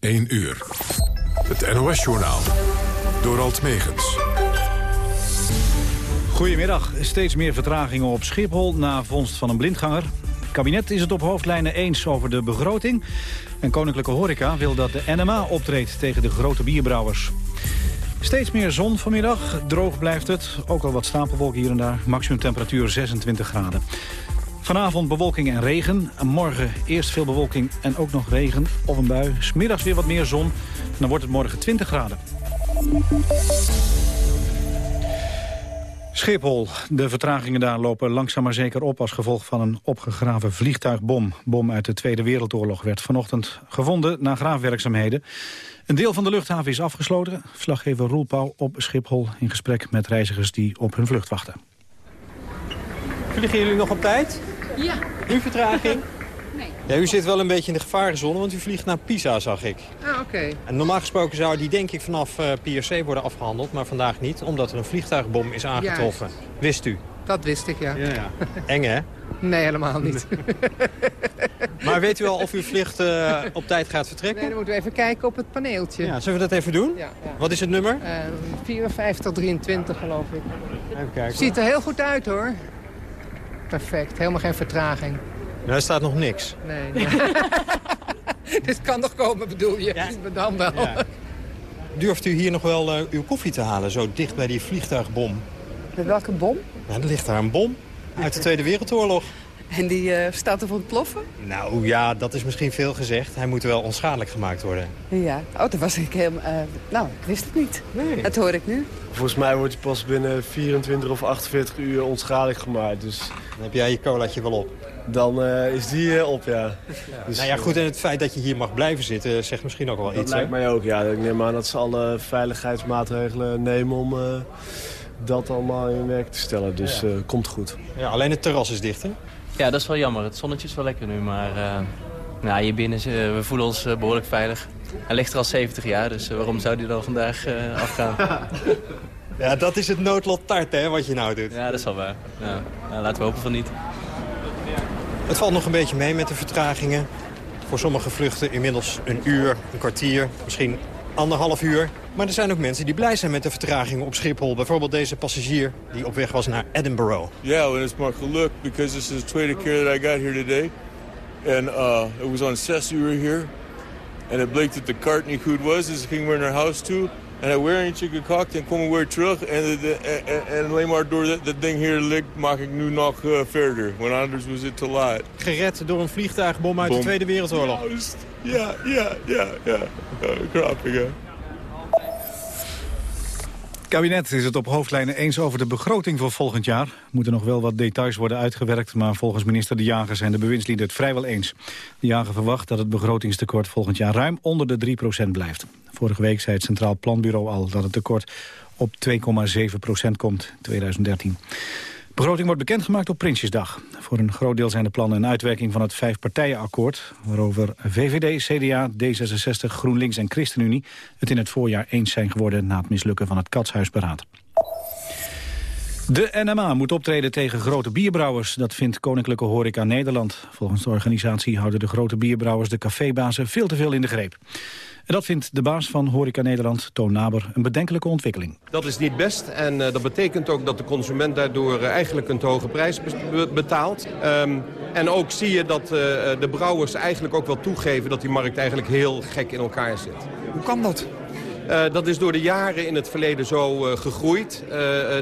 1 uur. Het NOS-journaal. Door Alt Megens. Goedemiddag. Steeds meer vertragingen op Schiphol na vondst van een blindganger. Het kabinet is het op hoofdlijnen eens over de begroting. En Koninklijke Horeca wil dat de NMA optreedt tegen de grote bierbrouwers. Steeds meer zon vanmiddag. Droog blijft het. Ook al wat stapelwolken hier en daar. Maximum temperatuur 26 graden. Vanavond bewolking en regen. Morgen eerst veel bewolking en ook nog regen of een bui. Smiddags weer wat meer zon. dan wordt het morgen 20 graden. Schiphol. De vertragingen daar lopen langzaam maar zeker op... als gevolg van een opgegraven vliegtuigbom. Bom uit de Tweede Wereldoorlog werd vanochtend gevonden na graafwerkzaamheden. Een deel van de luchthaven is afgesloten. Verslaggever Roel Pauw op Schiphol in gesprek met reizigers die op hun vlucht wachten. Vliegen jullie nog op tijd? Ja. Nu vertraging? Nee. Ja, u zit wel een beetje in de gevarenzone, want u vliegt naar Pisa, zag ik. Ah, oké. En normaal gesproken zou die denk ik vanaf uh, PRC worden afgehandeld, maar vandaag niet, omdat er een vliegtuigbom is aangetroffen. Wist u? Dat wist ik, ja. Ja, ja. Eng, hè? Nee, helemaal niet. maar weet u al of uw vlucht uh, op tijd gaat vertrekken? Nee, dan moeten we even kijken op het paneeltje. Ja, zullen we dat even doen? Ja, ja. Wat is het nummer? Uh, 5423, geloof ik. Even kijken. Ziet er heel goed uit, hoor. Perfect, helemaal geen vertraging. Nou, er staat nog niks. Nee. nee. Dit kan nog komen, bedoel je? Ja. Dan wel. Ja. Durft u hier nog wel uh, uw koffie te halen, zo dicht bij die vliegtuigbom? Met welke bom? Ja, er ligt daar een bom uit de Tweede Wereldoorlog. En die uh, staat er voor het ploffen? Nou ja, dat is misschien veel gezegd. Hij moet wel onschadelijk gemaakt worden. Ja, oh, dat was ik helemaal... Uh, nou, ik wist het niet. Nee. Dat hoor ik nu. Volgens mij wordt hij pas binnen 24 of 48 uur onschadelijk gemaakt. Dus dan heb jij je colaatje wel op. Dan uh, is die uh, op, ja. ja. Dus, nou ja, goed, en het feit dat je hier mag blijven zitten zegt misschien ook wel dat iets. Dat lijkt hè? mij ook, ja. Ik neem aan dat ze alle veiligheidsmaatregelen nemen om dat allemaal in werk te stellen. Dus ja. komt goed. Ja, alleen het terras is dicht, hè? Ja, dat is wel jammer. Het zonnetje is wel lekker nu, maar uh, nou, hier binnen uh, we voelen ons uh, behoorlijk veilig. Hij ligt er al 70 jaar, dus waarom zou hij dan vandaag afgaan? ja, dat is het noodlot tart, hè, wat je nou doet. Ja, dat is wel waar. Ja. Nou, laten we hopen van niet. Het valt nog een beetje mee met de vertragingen. Voor sommige vluchten inmiddels een uur, een kwartier, misschien anderhalf uur. Maar er zijn ook mensen die blij zijn met de vertragingen op Schiphol. Bijvoorbeeld deze passagier die op weg was naar Edinburgh. Yeah, well, it's my look because this is the tweede keer that I got here today. And uh, it was on were here. And het bleek dat de kaart niet goed was, dus ik ging weer naar huis toe. En hij weer eentje gekocht en kom weer terug. En, de, en, en, alleen maar door dat, dat ding hier ligt, maak ik nu nog uh, verder. Want anders was het te laat. Gered door een vliegtuigbom uit Bom. de Tweede Wereldoorlog. Juist. Ja, ja, ja, ja. Uh, grappig, hè. Het kabinet is het op hoofdlijnen eens over de begroting voor volgend jaar. Moeten nog wel wat details worden uitgewerkt... maar volgens minister De Jager zijn de bewindslieden het vrijwel eens. De Jager verwacht dat het begrotingstekort volgend jaar ruim onder de 3% blijft. Vorige week zei het Centraal Planbureau al dat het tekort op 2,7% komt in 2013. Begroting wordt bekendgemaakt op Prinsjesdag. Voor een groot deel zijn de plannen een uitwerking van het vijfpartijenakkoord... waarover VVD, CDA, D66, GroenLinks en ChristenUnie... het in het voorjaar eens zijn geworden na het mislukken van het Katshuisberaad. De NMA moet optreden tegen grote bierbrouwers. Dat vindt Koninklijke Horeca Nederland. Volgens de organisatie houden de grote bierbrouwers de cafébazen veel te veel in de greep. En dat vindt de baas van Horeca Nederland, Toon Naber, een bedenkelijke ontwikkeling. Dat is niet best en uh, dat betekent ook dat de consument daardoor uh, eigenlijk een te hoge prijs betaalt. Um, en ook zie je dat uh, de brouwers eigenlijk ook wel toegeven dat die markt eigenlijk heel gek in elkaar zit. Hoe kan dat? Uh, dat is door de jaren in het verleden zo uh, gegroeid. Uh,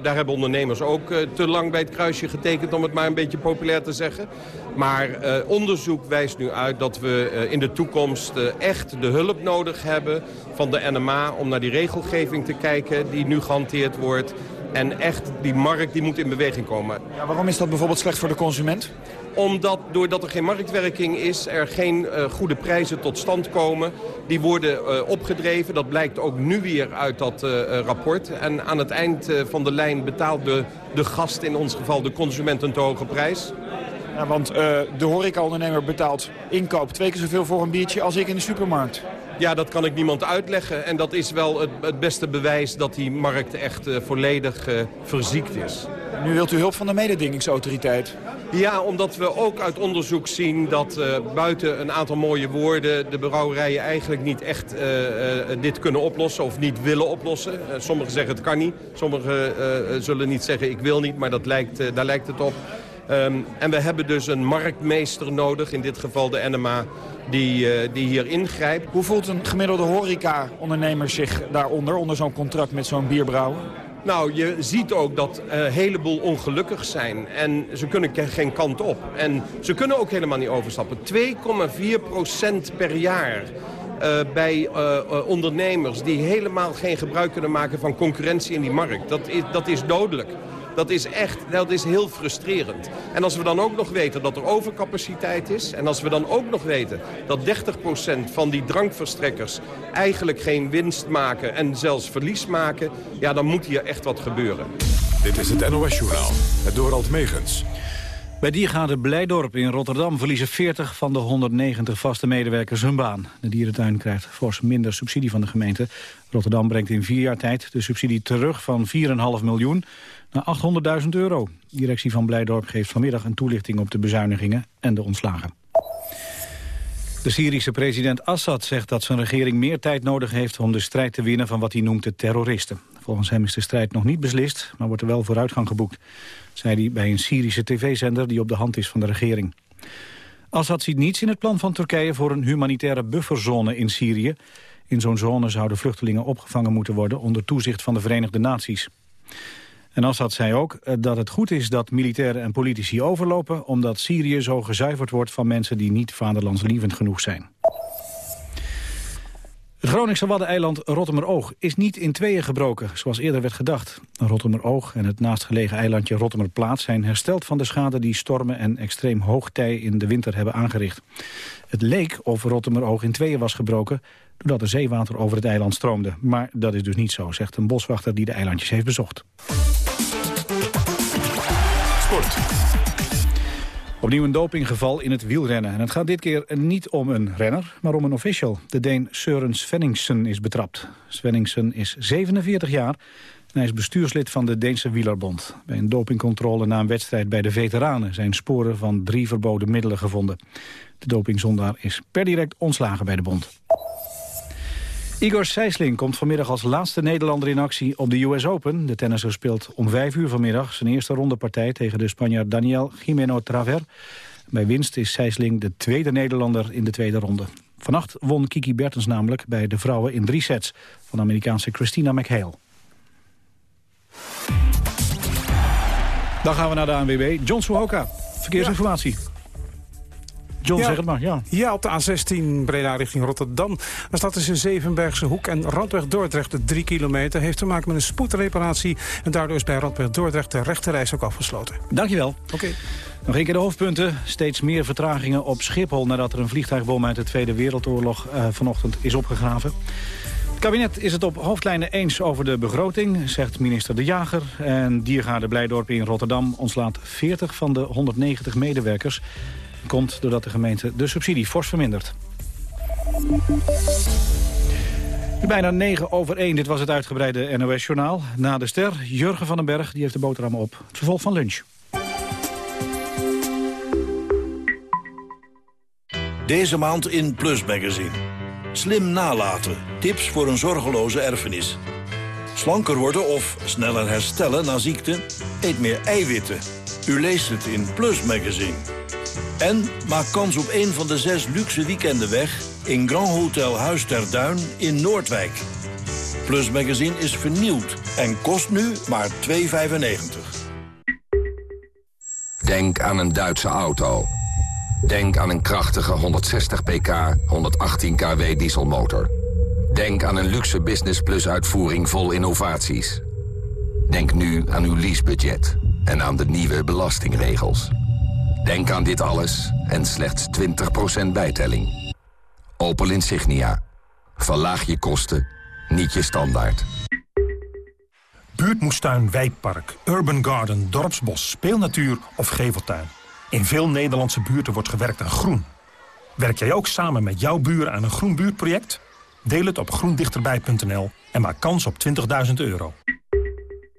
daar hebben ondernemers ook te lang bij het kruisje getekend, om het maar een beetje populair te zeggen. Maar onderzoek wijst nu uit dat we in de toekomst echt de hulp nodig hebben van de NMA... om naar die regelgeving te kijken die nu gehanteerd wordt. En echt, die markt die moet in beweging komen. Ja, waarom is dat bijvoorbeeld slecht voor de consument? Omdat doordat er geen marktwerking is, er geen uh, goede prijzen tot stand komen. Die worden uh, opgedreven. Dat blijkt ook nu weer uit dat uh, rapport. En aan het eind van de lijn betaalt de, de gast, in ons geval de consument, een te hoge prijs. Ja, want de horecaondernemer betaalt inkoop twee keer zoveel voor een biertje als ik in de supermarkt. Ja, dat kan ik niemand uitleggen. En dat is wel het, het beste bewijs dat die markt echt volledig verziekt is. Nu wilt u hulp van de mededingingsautoriteit. Ja, omdat we ook uit onderzoek zien dat uh, buiten een aantal mooie woorden... de brouwerijen eigenlijk niet echt uh, uh, dit kunnen oplossen of niet willen oplossen. sommigen zeggen het kan niet, sommigen zullen niet zeggen ik wil niet, maar dat lijkt, daar lijkt het op. Um, en we hebben dus een marktmeester nodig, in dit geval de NMA, die, die hier ingrijpt. Hoe voelt een gemiddelde horeca-ondernemer zich daaronder, onder zo'n contract met zo'n bierbrouwer? Nou, je ziet ook dat een heleboel ongelukkig zijn. En ze kunnen geen kant op. En ze kunnen ook helemaal niet overstappen. 2,4 procent per jaar. Uh, bij uh, ondernemers die helemaal geen gebruik kunnen maken van concurrentie in die markt. Dat is, dat is dodelijk. Dat is echt, dat is heel frustrerend. En als we dan ook nog weten dat er overcapaciteit is... en als we dan ook nog weten dat 30% van die drankverstrekkers... eigenlijk geen winst maken en zelfs verlies maken... ja, dan moet hier echt wat gebeuren. Dit is het NOS Journaal, het Dorald Megens. Bij Diergaarde Blijdorp in Rotterdam verliezen 40 van de 190 vaste medewerkers hun baan. De dierentuin krijgt fors minder subsidie van de gemeente. Rotterdam brengt in vier jaar tijd de subsidie terug van 4,5 miljoen naar 800.000 euro. De directie van Blijdorp geeft vanmiddag een toelichting op de bezuinigingen en de ontslagen. De Syrische president Assad zegt dat zijn regering meer tijd nodig heeft om de strijd te winnen van wat hij noemt de terroristen. Volgens hem is de strijd nog niet beslist, maar wordt er wel vooruitgang geboekt, zei hij bij een Syrische tv-zender die op de hand is van de regering. Assad ziet niets in het plan van Turkije voor een humanitaire bufferzone in Syrië. In zo'n zone zouden vluchtelingen opgevangen moeten worden onder toezicht van de Verenigde Naties. En Assad zei ook eh, dat het goed is dat militairen en politici overlopen... omdat Syrië zo gezuiverd wordt van mensen die niet vaderlandslievend genoeg zijn. Het Groningse waddeneiland Rottemeroog is niet in tweeën gebroken, zoals eerder werd gedacht. Rottemeroog en het naastgelegen eilandje Rottemerplaats zijn hersteld van de schade die stormen en extreem hoogtij in de winter hebben aangericht. Het leek of Rottemeroog in tweeën was gebroken doordat er zeewater over het eiland stroomde. Maar dat is dus niet zo, zegt een boswachter die de eilandjes heeft bezocht. Sport. Opnieuw een dopinggeval in het wielrennen. En het gaat dit keer niet om een renner, maar om een official. De Deen Søren Svenningsen is betrapt. Svenningsen is 47 jaar en hij is bestuurslid van de Deense Wielerbond. Bij een dopingcontrole na een wedstrijd bij de veteranen... zijn sporen van drie verboden middelen gevonden. De dopingzondaar is per direct ontslagen bij de bond. Igor Sijsling komt vanmiddag als laatste Nederlander in actie op de US Open. De tennisser speelt om vijf uur vanmiddag zijn eerste rondepartij tegen de Spanjaard Daniel Jimeno Traver. Bij winst is Sijsling de tweede Nederlander in de tweede ronde. Vannacht won Kiki Bertens namelijk bij de vrouwen in drie sets van de Amerikaanse Christina McHale. Dan gaan we naar de ANWB. John Suhoka, verkeersinformatie. John, zeg het maar. Ja. ja, op de A16 Breda richting Rotterdam. Daar staat tussen Zevenbergse Hoek en Randweg Dordrecht 3 kilometer. Heeft te maken met een spoedreparatie. En daardoor is bij Randweg Dordrecht de rechterreis ook afgesloten. Dankjewel. Oké. Nog een keer de hoofdpunten. Steeds meer vertragingen op Schiphol... nadat er een vliegtuigbom uit de Tweede Wereldoorlog uh, vanochtend is opgegraven. Het kabinet is het op hoofdlijnen eens over de begroting, zegt minister De Jager. En Diergaarde Blijdorp in Rotterdam ontslaat 40 van de 190 medewerkers komt doordat de gemeente de subsidie fors vermindert. Bijna 9 over 1, dit was het uitgebreide NOS-journaal. Na de ster, Jurgen van den Berg, die heeft de boterham op. Het vervolg van lunch. Deze maand in Plus Magazine. Slim nalaten, tips voor een zorgeloze erfenis. Slanker worden of sneller herstellen na ziekte? Eet meer eiwitten. U leest het in Plus Magazine. En maak kans op een van de zes luxe weekenden weg... in Grand Hotel Huis ter Duin in Noordwijk. Plus Magazine is vernieuwd en kost nu maar 2,95. Denk aan een Duitse auto. Denk aan een krachtige 160 pk, 118 kW dieselmotor. Denk aan een luxe Business Plus uitvoering vol innovaties. Denk nu aan uw leasebudget en aan de nieuwe belastingregels. Denk aan dit alles en slechts 20% bijtelling. Opel Insignia. Verlaag je kosten, niet je standaard. Buurtmoestuin, wijkpark, urban garden, dorpsbos, speelnatuur of geveltuin. In veel Nederlandse buurten wordt gewerkt aan groen. Werk jij ook samen met jouw buren aan een groen buurtproject? Deel het op groendichterbij.nl en maak kans op 20.000 euro.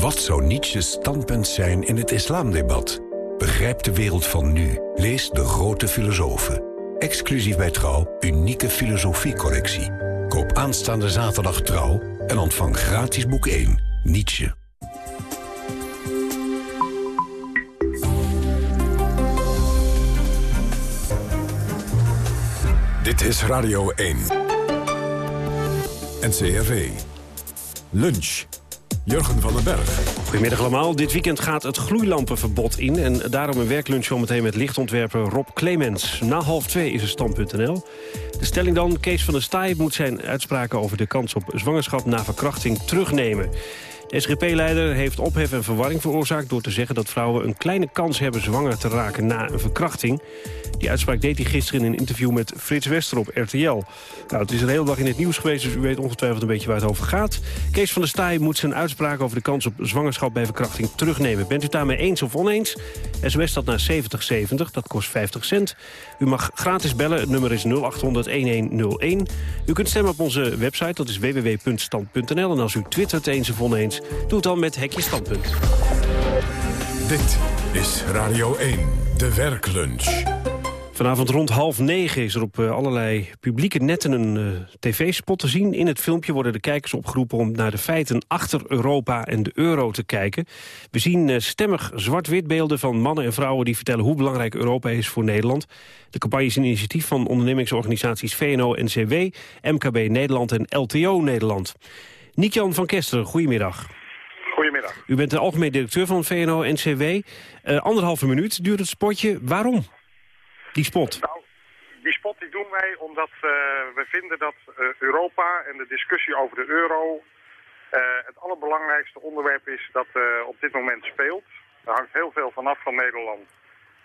Wat zou Nietzsche's standpunt zijn in het islamdebat? Begrijp de wereld van nu. Lees De Grote Filosofen. Exclusief bij Trouw, unieke filosofiecorrectie. Koop aanstaande zaterdag Trouw en ontvang gratis boek 1, Nietzsche. Dit is Radio 1. NCRV. Lunch. Jurgen van den Berg. Goedemiddag allemaal. Dit weekend gaat het gloeilampenverbod in. En daarom een werklunch zometeen met lichtontwerper Rob Clemens. Na half twee is het stand.nl. De stelling dan, Kees van der Staaij moet zijn uitspraken over de kans op zwangerschap na verkrachting terugnemen. De SGP-leider heeft ophef en verwarring veroorzaakt... door te zeggen dat vrouwen een kleine kans hebben zwanger te raken na een verkrachting. Die uitspraak deed hij gisteren in een interview met Frits Wester op RTL. Nou, het is een hele dag in het nieuws geweest, dus u weet ongetwijfeld een beetje waar het over gaat. Kees van der Staaij moet zijn uitspraak over de kans op zwangerschap bij verkrachting terugnemen. Bent u daarmee eens of oneens? SOS dat naar 7070, dat kost 50 cent. U mag gratis bellen, het nummer is 0800-1101. U kunt stemmen op onze website, dat is www.stand.nl. En als u twittert eens of oneens, doe het dan met Hekje Standpunt. Dit is Radio 1, de werklunch. Vanavond rond half negen is er op eh, allerlei publieke netten een uh, tv-spot te zien. In het filmpje worden de kijkers opgeroepen om naar de feiten achter Europa en de euro te kijken. We zien uh, stemmig zwart-wit beelden van mannen en vrouwen die vertellen hoe belangrijk Europa is voor Nederland. De campagne is een initiatief van ondernemingsorganisaties VNO-NCW, MKB Nederland en LTO Nederland. Niek-Jan van Kesteren, goedemiddag. Goedemiddag. U bent de algemeen directeur van VNO-NCW. anderhalve minuut duurt het spotje. Waarom? Die spot? Nou, die spot die doen wij omdat uh, we vinden dat uh, Europa en de discussie over de euro uh, het allerbelangrijkste onderwerp is dat op dit moment speelt. Er hangt heel veel vanaf van Nederland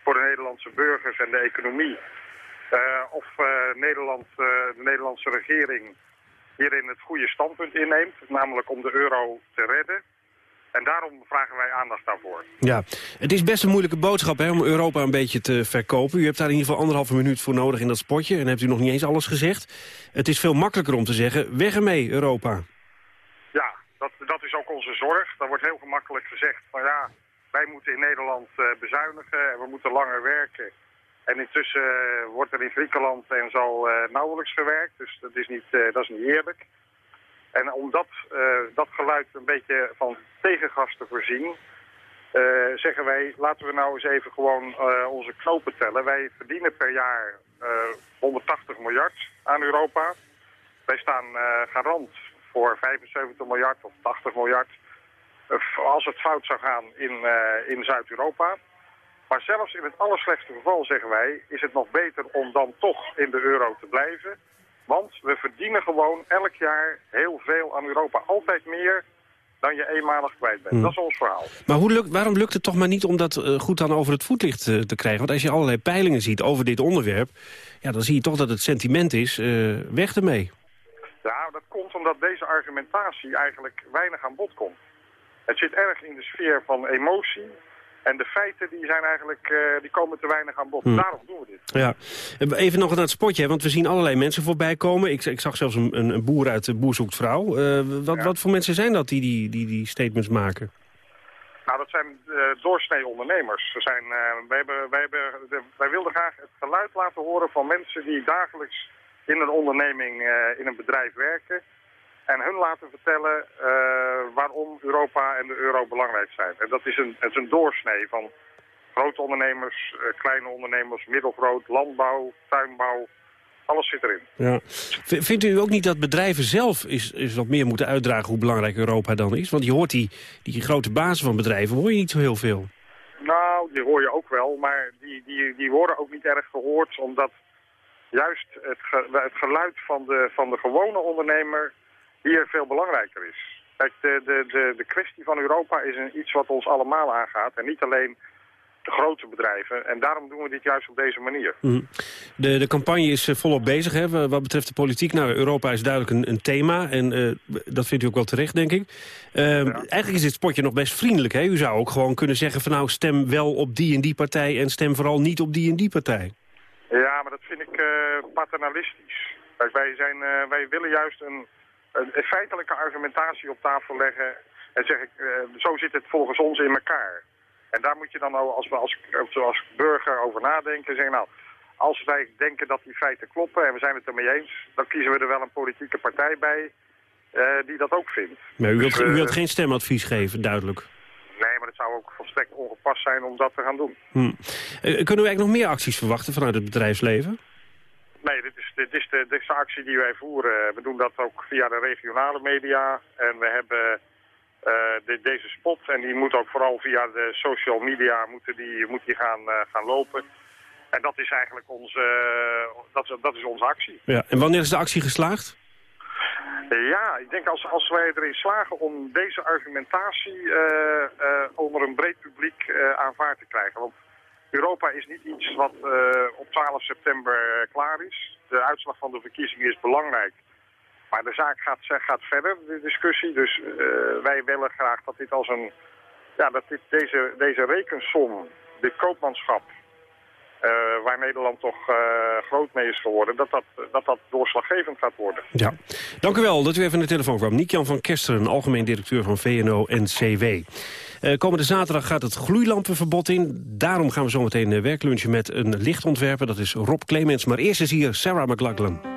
voor de Nederlandse burgers en de economie. of Nederland, de Nederlandse regering hierin het goede standpunt inneemt, namelijk om de euro te redden. En daarom vragen wij aandacht daarvoor. Ja, het is best een moeilijke boodschap hè, om Europa een beetje te verkopen. U hebt daar in ieder geval anderhalve minuut voor nodig in dat spotje... en hebt u nog niet eens alles gezegd. Het is veel makkelijker om te zeggen, weg ermee Europa. Ja, dat, dat is ook onze zorg. Daar wordt heel gemakkelijk gezegd van ja, wij moeten in Nederland uh, bezuinigen... en we moeten langer werken. En intussen uh, wordt er in Griekenland en zo uh, nauwelijks gewerkt. Dus dat is niet, dat is niet eerlijk. En om dat, dat geluid een beetje van tegengas te voorzien... Zeggen wij, laten we nou eens even gewoon onze knopen tellen. Wij verdienen per jaar 180 miljard aan Europa. Wij staan garant voor 75 miljard of 80 miljard... als het fout zou gaan in, in Zuid-Europa. Maar zelfs in het allerslechtste geval, zeggen wij, is het nog beter om dan toch in de euro te blijven... Want we verdienen gewoon elk jaar heel veel aan Europa. Altijd meer dan je eenmalig kwijt bent. Hmm. Dat is ons verhaal. Maar hoe lukt, waarom lukt het toch maar niet om dat uh, goed dan over het voetlicht uh, te krijgen? Want als je allerlei peilingen ziet over dit onderwerp... Ja, dan zie je toch dat het sentiment is, uh, weg ermee. Ja, dat komt omdat deze argumentatie eigenlijk weinig aan bod komt. Het zit erg in de sfeer van emotie en de feiten die zijn eigenlijk, uh, die komen te weinig aan bod. Hmm. Daarom doen we dit. Ja. Even nog naar het spotje, want we zien allerlei mensen voorbij komen. Ik, ik zag zelfs een, een, boer uit de Boer zoekt vrouw. Uh, wat, ja. wat voor mensen zijn dat die die, die, die statements maken? Nou, dat zijn uh, doorsnee ondernemers. Er zijn, wij, hebben, wij, hebben, wij wilden graag het geluid laten horen van mensen die dagelijks in een onderneming, in een bedrijf werken en hun laten vertellen uh, waarom Europa en de euro belangrijk zijn. En dat is een, het is een doorsnee van grote ondernemers, uh, kleine ondernemers, middelgroot, landbouw, tuinbouw. Alles zit erin. Ja. Vindt u ook niet dat bedrijven zelf is, is wat meer moeten uitdragen hoe belangrijk Europa dan is? Want je hoort die, die grote bazen van bedrijven, hoor je niet zo heel veel. Nou, die hoor je ook wel, maar die, die, die worden ook niet erg gehoord... omdat juist het, ge, het geluid van de, van de gewone ondernemer hier veel belangrijker is. Kijk, de, de, de, de kwestie van Europa is een, iets wat ons allemaal aangaat. En niet alleen de grote bedrijven. En daarom doen we dit juist op deze manier. Mhm. De, de campagne is eh, volop bezig hè, wat betreft de politiek. Nou, Europa is duidelijk een, een thema en eh, dat vindt u ook wel terecht, denk ik. Ehm, eigenlijk is dit spotje nog best vriendelijk. Hè? U zou ook gewoon kunnen zeggen van nou stem wel op die en die partij... en stem vooral niet op die en die partij. Ja, maar dat vind ik paternalistisch. Kijk, wij, zijn, wij willen juist een, een feitelijke argumentatie op tafel leggen... en zeg ik, zo zit het volgens ons in elkaar. En daar moet je dan als, als, als burger over nadenken. Zeggen, nou, als wij denken dat die feiten kloppen en we zijn het ermee eens... dan kiezen we er wel een politieke partij bij uh, die dat ook vindt. Maar u wilt, dus, u wilt geen stemadvies geven, duidelijk? Nee, maar het zou ook volstrekt ongepast zijn om dat te gaan doen. Hm. Uh, kunnen we eigenlijk nog meer acties verwachten vanuit het bedrijfsleven? Nee, dit is, dit, is de, dit is de actie die wij voeren. We doen dat ook via de regionale media. En we hebben uh, de, deze spot. En die moet ook vooral via de social media moeten die, moet die gaan, uh, gaan lopen. En dat is eigenlijk onze, uh, dat, dat is onze actie. Ja, en wanneer is de actie geslaagd? Ja, ik denk als, als wij erin slagen om deze argumentatie onder een breed publiek aanvaard te krijgen. Want Europa is niet iets wat op 12 september klaar is. De uitslag van de verkiezingen is belangrijk. Maar de zaak gaat, gaat verder, de discussie. Dus uh, wij willen graag dat dit als een... Ja, dat dit, deze, deze rekensom, dit koopmanschap... Uh, waar Nederland toch uh, groot mee is geworden, dat dat, dat dat doorslaggevend gaat worden. Ja. Dank u wel dat u even in de telefoon kwam. Niek-Jan van Kesteren, algemeen directeur van VNO-NCW. Uh, komende zaterdag gaat het gloeilampenverbod in. Daarom gaan we zometeen werklunchen met een lichtontwerper. Dat is Rob Clemens. Maar eerst is hier Sarah McLachlan.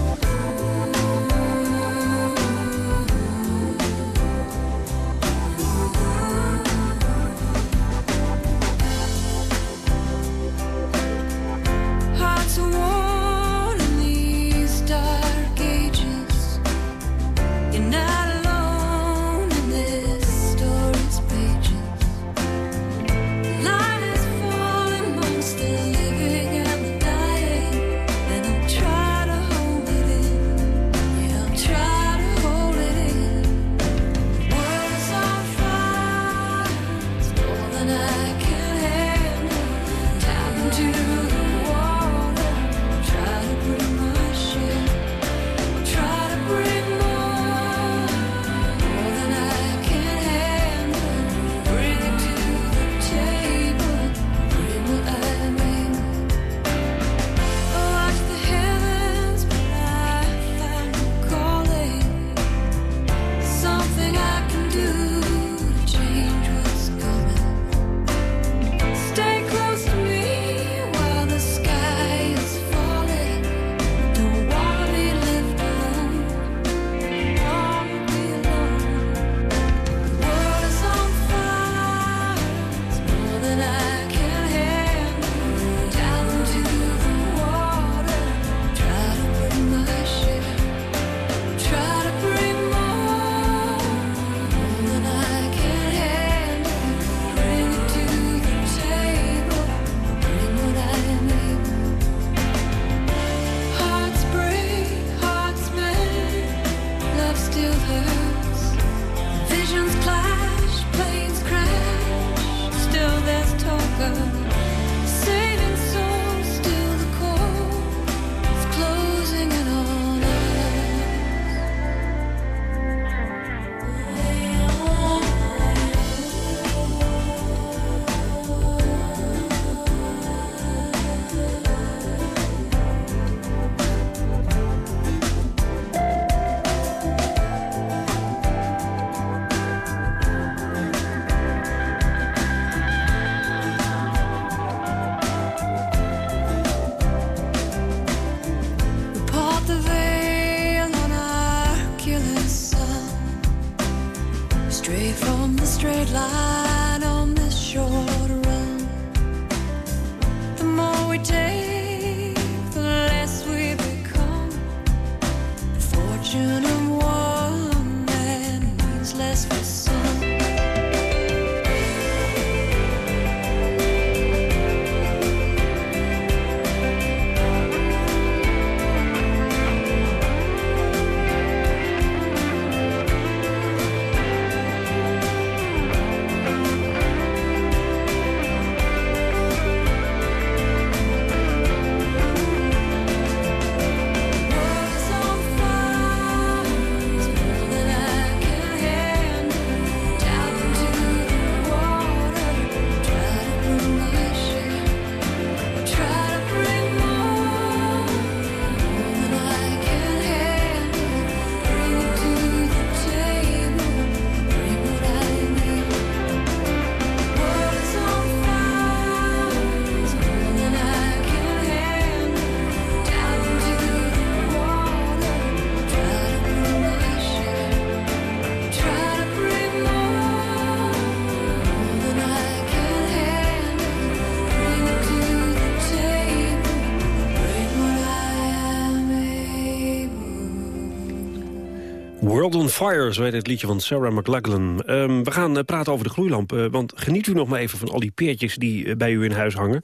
Fire, zo heet het liedje van Sarah McLachlan. Ehm, we gaan eh, praten over de gloeilamp, eh, want geniet u nog maar even van al die peertjes die eh, bij u in huis hangen.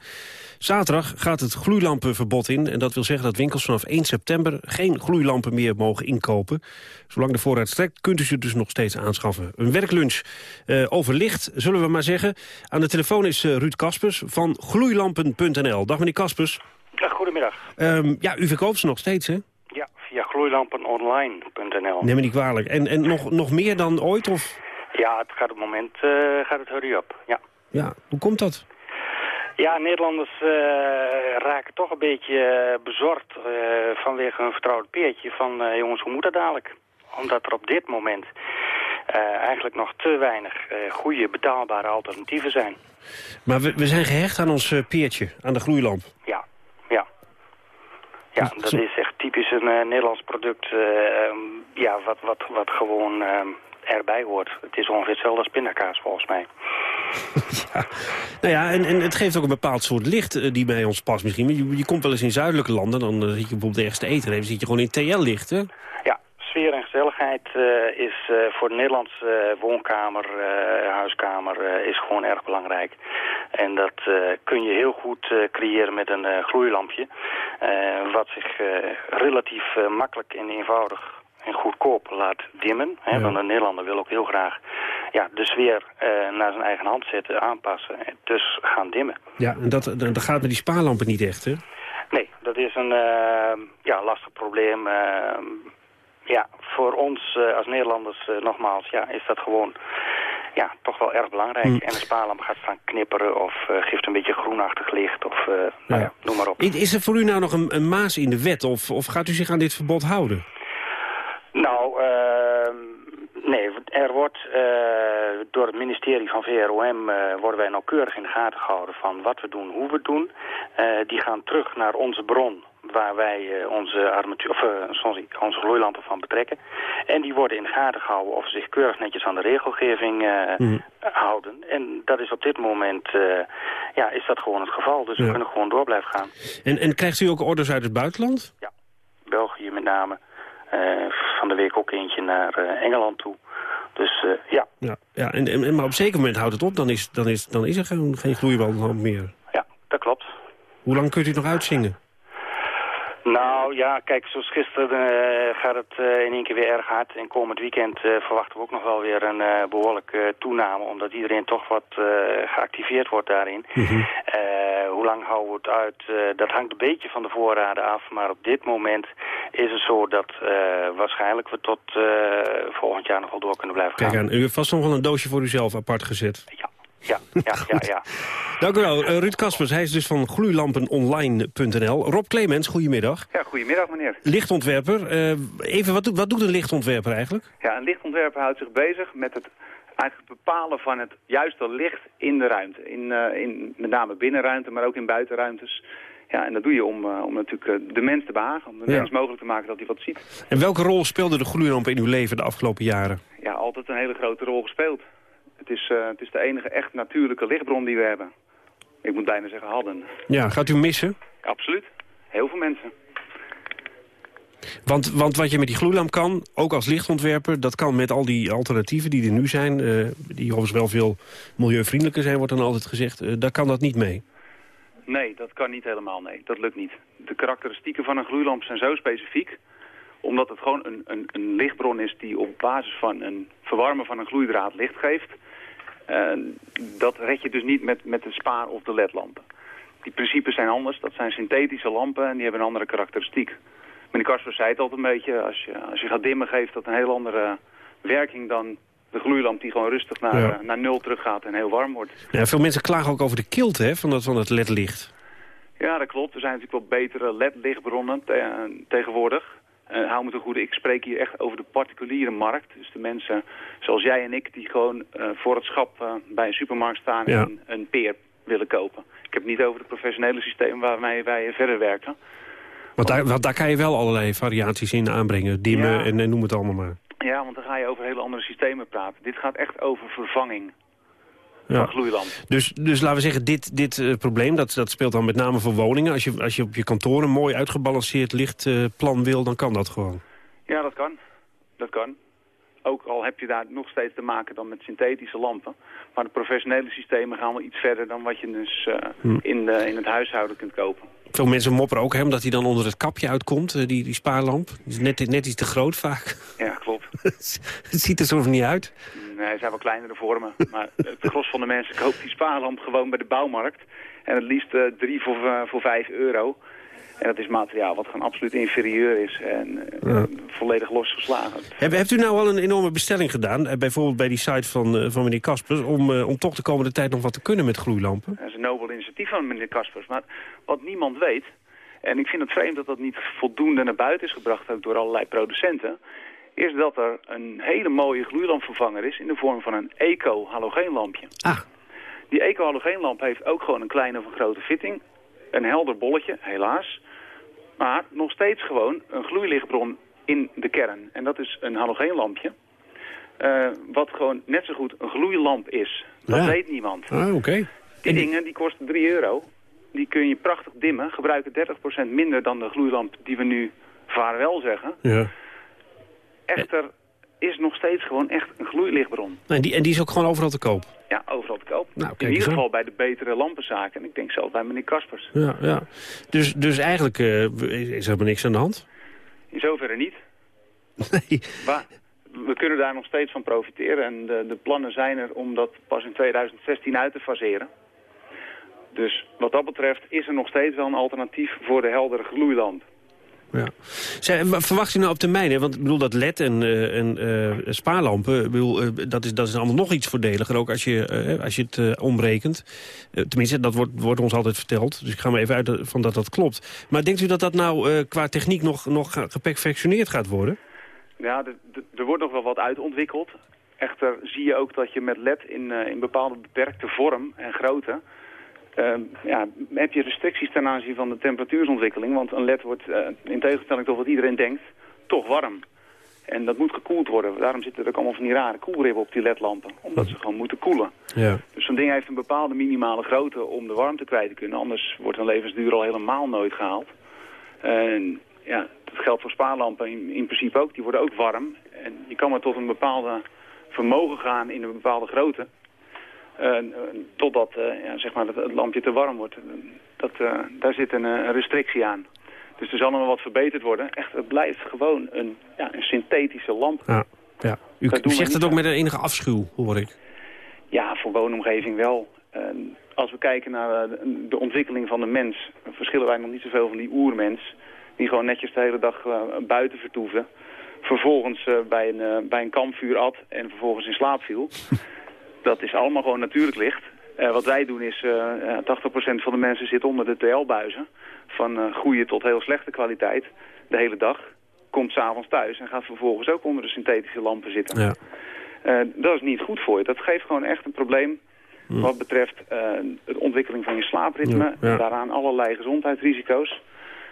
Zaterdag gaat het gloeilampenverbod in en dat wil zeggen dat winkels vanaf 1 september geen gloeilampen meer mogen inkopen. Zolang de voorraad strekt kunt u ze dus nog steeds aanschaffen. Een werklunch over licht, zullen we maar zeggen. Aan de telefoon is Ruud Kaspers van gloeilampen.nl. Dag meneer Kaspers. Ja, goedemiddag. Um, ja, u verkoopt ze nog steeds hè? Gloeilampenonline.nl. Neem me niet kwalijk. En, en nog, nog meer dan ooit? Of? Ja, het gaat op het moment uh, gaat het hurry up. Ja. ja, hoe komt dat? Ja, Nederlanders uh, raken toch een beetje uh, bezorgd vanwege hun vertrouwde peertje van jongens, hoe moet dat dadelijk? Omdat er op dit moment eigenlijk nog te weinig goede betaalbare alternatieven zijn. Maar we, we zijn gehecht aan ons peertje, aan de gloeilamp. Ja, ja. Dat is echt typisch een uh, Nederlands product uh, um, ja, wat, wat, wat gewoon uh, erbij hoort. Het is ongeveer hetzelfde als pindakaas volgens mij. ja. Nou ja, en, en het geeft ook een bepaald soort licht die bij ons past misschien. Je, je komt wel eens in zuidelijke landen, dan zit je bijvoorbeeld ergens te eten... en dan zit je gewoon in TL-licht, hè? Ja, sfeer en gezelligheid uh, is uh, voor de Nederlandse uh, woonkamer, huiskamer, is gewoon erg belangrijk. En dat kun je heel goed creëren met een gloeilampje. wat zich relatief makkelijk en eenvoudig en goedkoop laat dimmen. Hè, ja. Want een Nederlander wil ook heel graag ja, de sfeer naar zijn eigen hand zetten, aanpassen. En dus gaan dimmen. Ja, en dat, dat gaat met die spaarlampen niet echt, hè? Nee, dat is een ja, lastig probleem ja, voor ons uh, als Nederlanders uh, nogmaals, ja, is dat gewoon ja, toch wel erg belangrijk. Mm. En een spaarlamp gaat staan knipperen of uh, geeft een beetje groenachtig licht of ja. Nou ja, noem maar op. Is er voor u nou nog een, een maas in de wet of, of gaat u zich aan dit verbod houden? Nou, ehm, nee, er wordt door het ministerie van VROM worden wij nauwkeurig in de gaten gehouden van wat we doen, hoe we het doen. die gaan terug naar onze bron waar wij uh, onze, armatuur, of, uh, sorry, onze gloeilampen van betrekken. En die worden in de gaten gehouden of ze zich keurig netjes aan de regelgeving uh, mm. houden. En dat is op dit moment, ja, is dat gewoon het geval. Dus ja. we kunnen gewoon door blijven gaan. En, en krijgt u ook orders uit het buitenland? Ja, België met name. van de week ook eentje naar Engeland toe. Dus ja. ja, ja en, en, maar op een zeker moment houdt het op, dan is, dan is, dan is er geen, geen meer. Ja, dat klopt. Hoe lang kunt u nog uitzingen? Nou ja, kijk, zoals gisteren uh, gaat het uh, in één keer weer erg hard. En komend weekend uh, verwachten we ook nog wel weer een behoorlijke toename. Omdat iedereen toch wat geactiveerd wordt daarin. Mm -hmm. hoe lang houden we het uit? dat hangt een beetje van de voorraden af. Maar op dit moment is het zo dat waarschijnlijk we tot volgend jaar nog wel door kunnen blijven gaan. Kijk aan, u heeft vast nog wel een doosje voor uzelf apart gezet. Ja. Ja, ja, ja, ja. Dank u wel. Uh, Ruud Kaspers, hij is dus van gloeilampenonline.nl. Rob Clemens, goedemiddag. Ja, goedemiddag meneer. Lichtontwerper. Uh, even, wat doet, wat doet een lichtontwerper eigenlijk? Ja, een lichtontwerper houdt zich bezig met het eigenlijk bepalen van het juiste licht in de ruimte. In, uh, in met name binnenruimte, maar ook in buitenruimtes. Ja, en dat doe je om, uh, om natuurlijk de mens te behagen. Om de ja. mens mogelijk te maken dat hij wat ziet. En welke rol speelde de gloeilamp in uw leven de afgelopen jaren? Ja, altijd een hele grote rol gespeeld. Het is, uh, het is de enige echt natuurlijke lichtbron die we hebben. Ik moet bijna zeggen hadden. Ja, gaat u missen? Absoluut. Heel veel mensen. Want, want wat je met die gloeilamp kan, ook als lichtontwerper... dat kan met al die alternatieven die er nu zijn... Uh, die overigens wel veel milieuvriendelijker zijn, wordt dan altijd gezegd... Uh, daar kan dat niet mee. Nee, dat kan niet helemaal, nee. Dat lukt niet. De karakteristieken van een gloeilamp zijn zo specifiek... omdat het gewoon een, een, een lichtbron is die op basis van een verwarmen van een gloeidraad licht geeft... Uh, dat red je dus niet met, met de spaar- of de ledlampen. Die principes zijn anders. Dat zijn synthetische lampen en die hebben een andere karakteristiek. Meneer Kasper zei het altijd een beetje. Als je, als je gaat dimmen geeft dat een heel andere werking dan de gloeilamp die gewoon rustig naar, ja. naar nul teruggaat en heel warm wordt. Ja, veel mensen klagen ook over de kilte hè, van, dat, van het ledlicht. Ja, dat klopt. Er zijn natuurlijk wel betere ledlichtbronnen te tegenwoordig. Uh, hou me te goede, ik spreek hier echt over de particuliere markt. Dus de mensen zoals jij en ik die gewoon uh, voor het schap uh, bij een supermarkt staan ja. en een peer willen kopen. Ik heb het niet over het professionele systeem waarmee wij verder werken. Want daar, want daar kan je wel allerlei variaties in aanbrengen, dimmen ja. en, en noem het allemaal maar. Ja, want dan ga je over hele andere systemen praten. Dit gaat echt over vervanging ja. van gloeilamp. Dus, dus laten we zeggen, dit, dit uh, probleem, dat, dat speelt dan met name voor woningen. Als je, als je op je kantoor een mooi uitgebalanceerd lichtplan uh, wil, dan kan dat gewoon. Ja, dat kan. Dat kan. Ook al heb je daar nog steeds te maken dan met synthetische lampen. Maar de professionele systemen gaan wel iets verder dan wat je dus uh, hm. in, de, in het huishouden kunt kopen. Veel mensen mopperen ook hè, omdat hij dan onder het kapje uitkomt, die, die spaarlamp. Is net, net iets te groot vaak. Ja, klopt. het ziet er zo niet uit. Nee, het zijn wel kleinere vormen. maar het gros van de mensen koopt die spaarlamp gewoon bij de bouwmarkt. En het liefst uh, drie voor, uh, voor vijf euro. En dat is materiaal wat gewoon absoluut inferieur is en uh, volledig losgeslagen. Heb, hebt u nou al een enorme bestelling gedaan, bijvoorbeeld bij die site van, van meneer Kaspers... Om, om toch de komende tijd nog wat te kunnen met gloeilampen? Dat is een nobel initiatief van meneer Kaspers. Maar wat niemand weet, en ik vind het vreemd dat dat niet voldoende naar buiten is gebracht... ook door allerlei producenten is dat er een hele mooie gloeilampvervanger is... in de vorm van een eco-halogeenlampje. Ah. Die eco-halogeenlamp heeft ook gewoon een kleine of een grote fitting. Een helder bolletje, helaas. Maar nog steeds gewoon een gloeilichtbron in de kern. En dat is een halogeenlampje. Uh, wat gewoon net zo goed een gloeilamp is. Dat weet niemand. Ah, oké. Die dingen die kosten 3 euro. Die kun je prachtig dimmen. Gebruiken 30% minder dan de gloeilamp die we nu vaarwel zeggen. Ja. Echter is nog steeds gewoon echt een gloeilichtbron. En die, en die is ook gewoon overal te koop? Ja, overal te koop. Nou, in ieder geval bij de betere lampenzaken. En ik denk zelfs bij meneer Kaspers. Ja, ja. Dus, dus eigenlijk uh, is er maar niks aan de hand? In zoverre niet. Nee. Maar we kunnen daar nog steeds van profiteren. En de, de plannen zijn er om dat pas in 2016 uit te faseren. Dus wat dat betreft is er nog steeds wel een alternatief voor de heldere gloeilamp. Ja. Zij, verwacht u nou op termijn, want ik bedoel dat LED en, uh, en uh, spaarlampen, bedoel, uh, dat, is, dat is allemaal nog iets voordeliger, ook als je, als je het omrekent. tenminste, dat wordt, wordt ons altijd verteld, dus ik ga maar even uit van dat dat klopt. Maar denkt u dat dat nou qua techniek nog, nog geperfectioneerd gaat worden? Ja, er wordt nog wel wat uitontwikkeld. Echter zie je ook dat je met LED in, in bepaalde beperkte vorm en grootte uh, ja, heb je restricties ten aanzien van de temperatuurontwikkeling. Want een led wordt, uh, in tegenstelling tot wat iedereen denkt, toch warm. En dat moet gekoeld worden. Daarom zitten er ook allemaal van die rare koelribben op die ledlampen. Omdat ze gewoon moeten koelen. Ja. Dus zo'n ding heeft een bepaalde minimale grootte om de warmte kwijt te kunnen. Anders wordt een levensduur al helemaal nooit gehaald. En ja, dat geldt voor spaarlampen in, in principe ook. Die worden ook warm. En je kan maar tot een bepaalde vermogen gaan in een bepaalde grootte. Uh, totdat uh, ja, zeg maar het, het, lampje te warm wordt. Dat, daar zit een, restrictie aan. Dus er zal nog wel wat verbeterd worden. Echt, het blijft gewoon een, ja, een synthetische lamp. Ja, ja. U, u zegt het ook met een enige afschuw, hoor ik. Ja, voor woonomgeving wel. als we kijken naar de ontwikkeling van de mens... verschillen wij nog niet zoveel van die oermens... die gewoon netjes de hele dag buiten vertoefde. Vervolgens bij, een, bij een kampvuur at en vervolgens in slaap viel... Dat is allemaal gewoon natuurlijk licht. Uh, wat wij doen is, uh, 80% van de mensen zit onder de TL-buizen. Van uh, goede tot heel slechte kwaliteit. De hele dag. Komt s'avonds thuis en gaat vervolgens ook onder de synthetische lampen zitten. Ja. Dat is niet goed voor je. Dat geeft gewoon echt een probleem hm. wat betreft de ontwikkeling van je slaapritme. Ja, ja. Daaraan allerlei gezondheidsrisico's.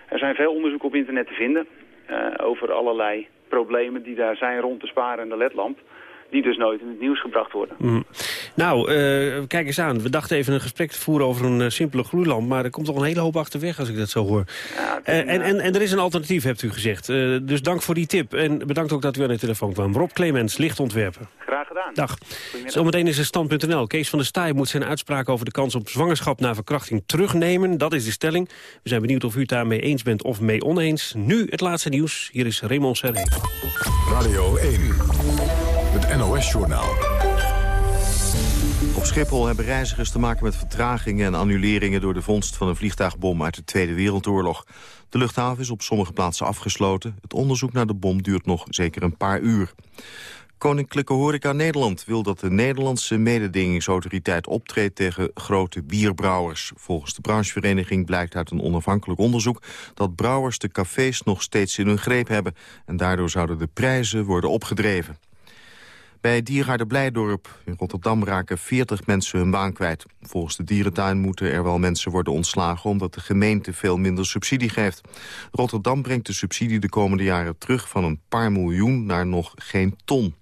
Er zijn veel onderzoeken op internet te vinden over allerlei problemen die daar zijn rond de sparen en de ledlamp die dus nooit in het nieuws gebracht worden. Mm. Nou, uh, kijk eens aan. We dachten even een gesprek te voeren over een uh, simpele gloeilamp... maar er komt toch een hele hoop achterweg als ik dat zo hoor. Ja, uh, en, en, en er is een alternatief, hebt u gezegd. dus dank voor die tip. En bedankt ook dat u aan de telefoon kwam. Rob Clemens, lichtontwerper. Graag gedaan. Dag. Zometeen is er stand.nl. Kees van der Staaij moet zijn uitspraak over de kans op zwangerschap na verkrachting terugnemen. Dat is de stelling. We zijn benieuwd of u het daarmee eens bent of mee oneens. Nu het laatste nieuws. Hier is Raymond Serré. Radio 1. NOS-journaal. Op Schiphol hebben reizigers te maken met vertragingen en annuleringen... door de vondst van een vliegtuigbom uit de Tweede Wereldoorlog. De luchthaven is op sommige plaatsen afgesloten. Het onderzoek naar de bom duurt nog zeker een paar uur. Koninklijke Horeca Nederland wil dat de Nederlandse mededingingsautoriteit optreedt tegen grote bierbrouwers. Volgens de branchevereniging blijkt uit een onafhankelijk onderzoek dat brouwers de cafés nog steeds in hun greep hebben. En daardoor zouden de prijzen worden opgedreven. Bij Diergaarde Blijdorp in Rotterdam raken 40 mensen hun baan kwijt. Volgens de dierentuin moeten er wel mensen worden ontslagen... omdat de gemeente veel minder subsidie geeft. Rotterdam brengt de subsidie de komende jaren terug... van een paar miljoen naar nog geen ton.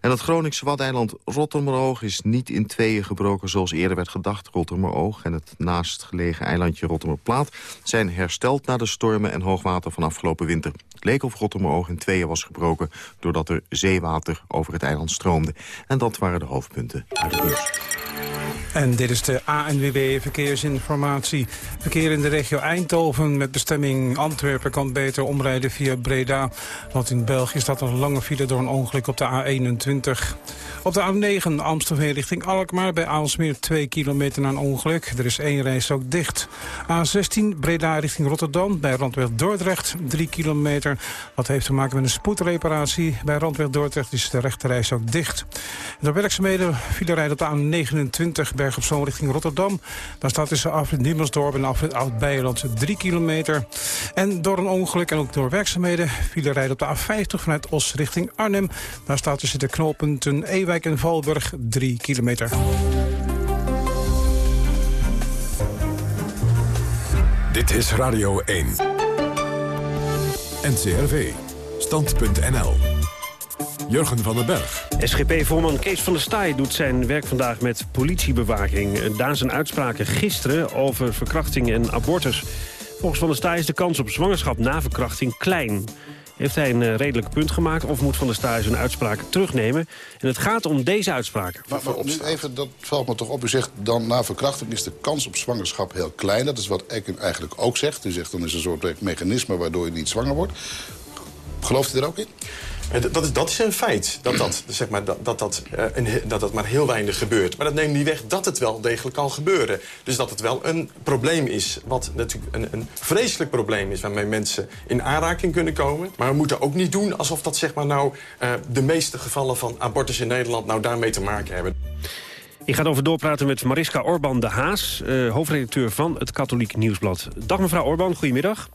En het Groningse wadeiland Rottermeroog is niet in tweeën gebroken zoals eerder werd gedacht. Rottermeroog en het naastgelegen eilandje Rottermerplaat zijn hersteld na de stormen en hoogwater van afgelopen winter. Leek of Rottermeroog in tweeën was gebroken doordat er zeewater over het eiland stroomde. En dat waren de hoofdpunten uit nieuws. En dit is de ANWB Verkeersinformatie. Verkeer in de regio Eindhoven met bestemming Antwerpen kan beter omrijden via Breda. Want in België staat een lange file door een ongeluk op de A21. Op de A9 Amstelveen richting Alkmaar bij Aalsmeer 2 kilometer na een ongeluk. Er is één reis ook dicht. A16 Breda richting Rotterdam bij Randweg Dordrecht 3 kilometer. Dat heeft te maken met een spoedreparatie. Bij Randweg Dordrecht is de rechterreis ook dicht. Door werkzaamheden file rijden op de A29 Berg op Zoom richting Rotterdam. Daar staat tussen Afrit Niemelsdorp en Afrit Oud-Beijerland 3 kilometer. En door een ongeluk en ook door werkzaamheden file rijden op de A50 vanuit Os richting Arnhem. Daar staat tussen de knooppunten Ewijk en Valburg 3 kilometer. Dit is Radio 1. NCRV. Stand.nl. Jurgen van den Berg. SGP-voorman Kees van der Staaij doet zijn werk vandaag met politiebewaking. Na zijn uitspraken gisteren over verkrachting en abortus. Volgens Van der Staaij is de kans op zwangerschap na verkrachting klein. Heeft hij een eh, redelijk punt gemaakt of moet Van der Staaij zijn uitspraak terugnemen? En het gaat om deze uitspraak. Maar, maar nu even, dat valt me toch op. U zegt dan na verkrachting is de kans op zwangerschap heel klein. Dat is wat Ecken eigenlijk ook zegt. U zegt dan is een soort mechanisme waardoor je niet zwanger wordt. Gelooft u er ook in? Dat is, dat is een feit, dat dat, zeg maar, dat, dat, dat, uh, een, dat dat maar heel weinig gebeurt. Maar dat neemt niet weg dat het wel degelijk kan gebeuren. Dus dat het wel een probleem is, wat natuurlijk een, een vreselijk probleem is... waarmee mensen in aanraking kunnen komen. Maar we moeten ook niet doen alsof dat zeg maar, nou, uh, de meeste gevallen van abortus in Nederland... nou daarmee te maken hebben. Ik ga over doorpraten met Mariska Orban de Haas, uh, hoofdredacteur van het Katholiek Nieuwsblad. Dag mevrouw Orban, goedemiddag.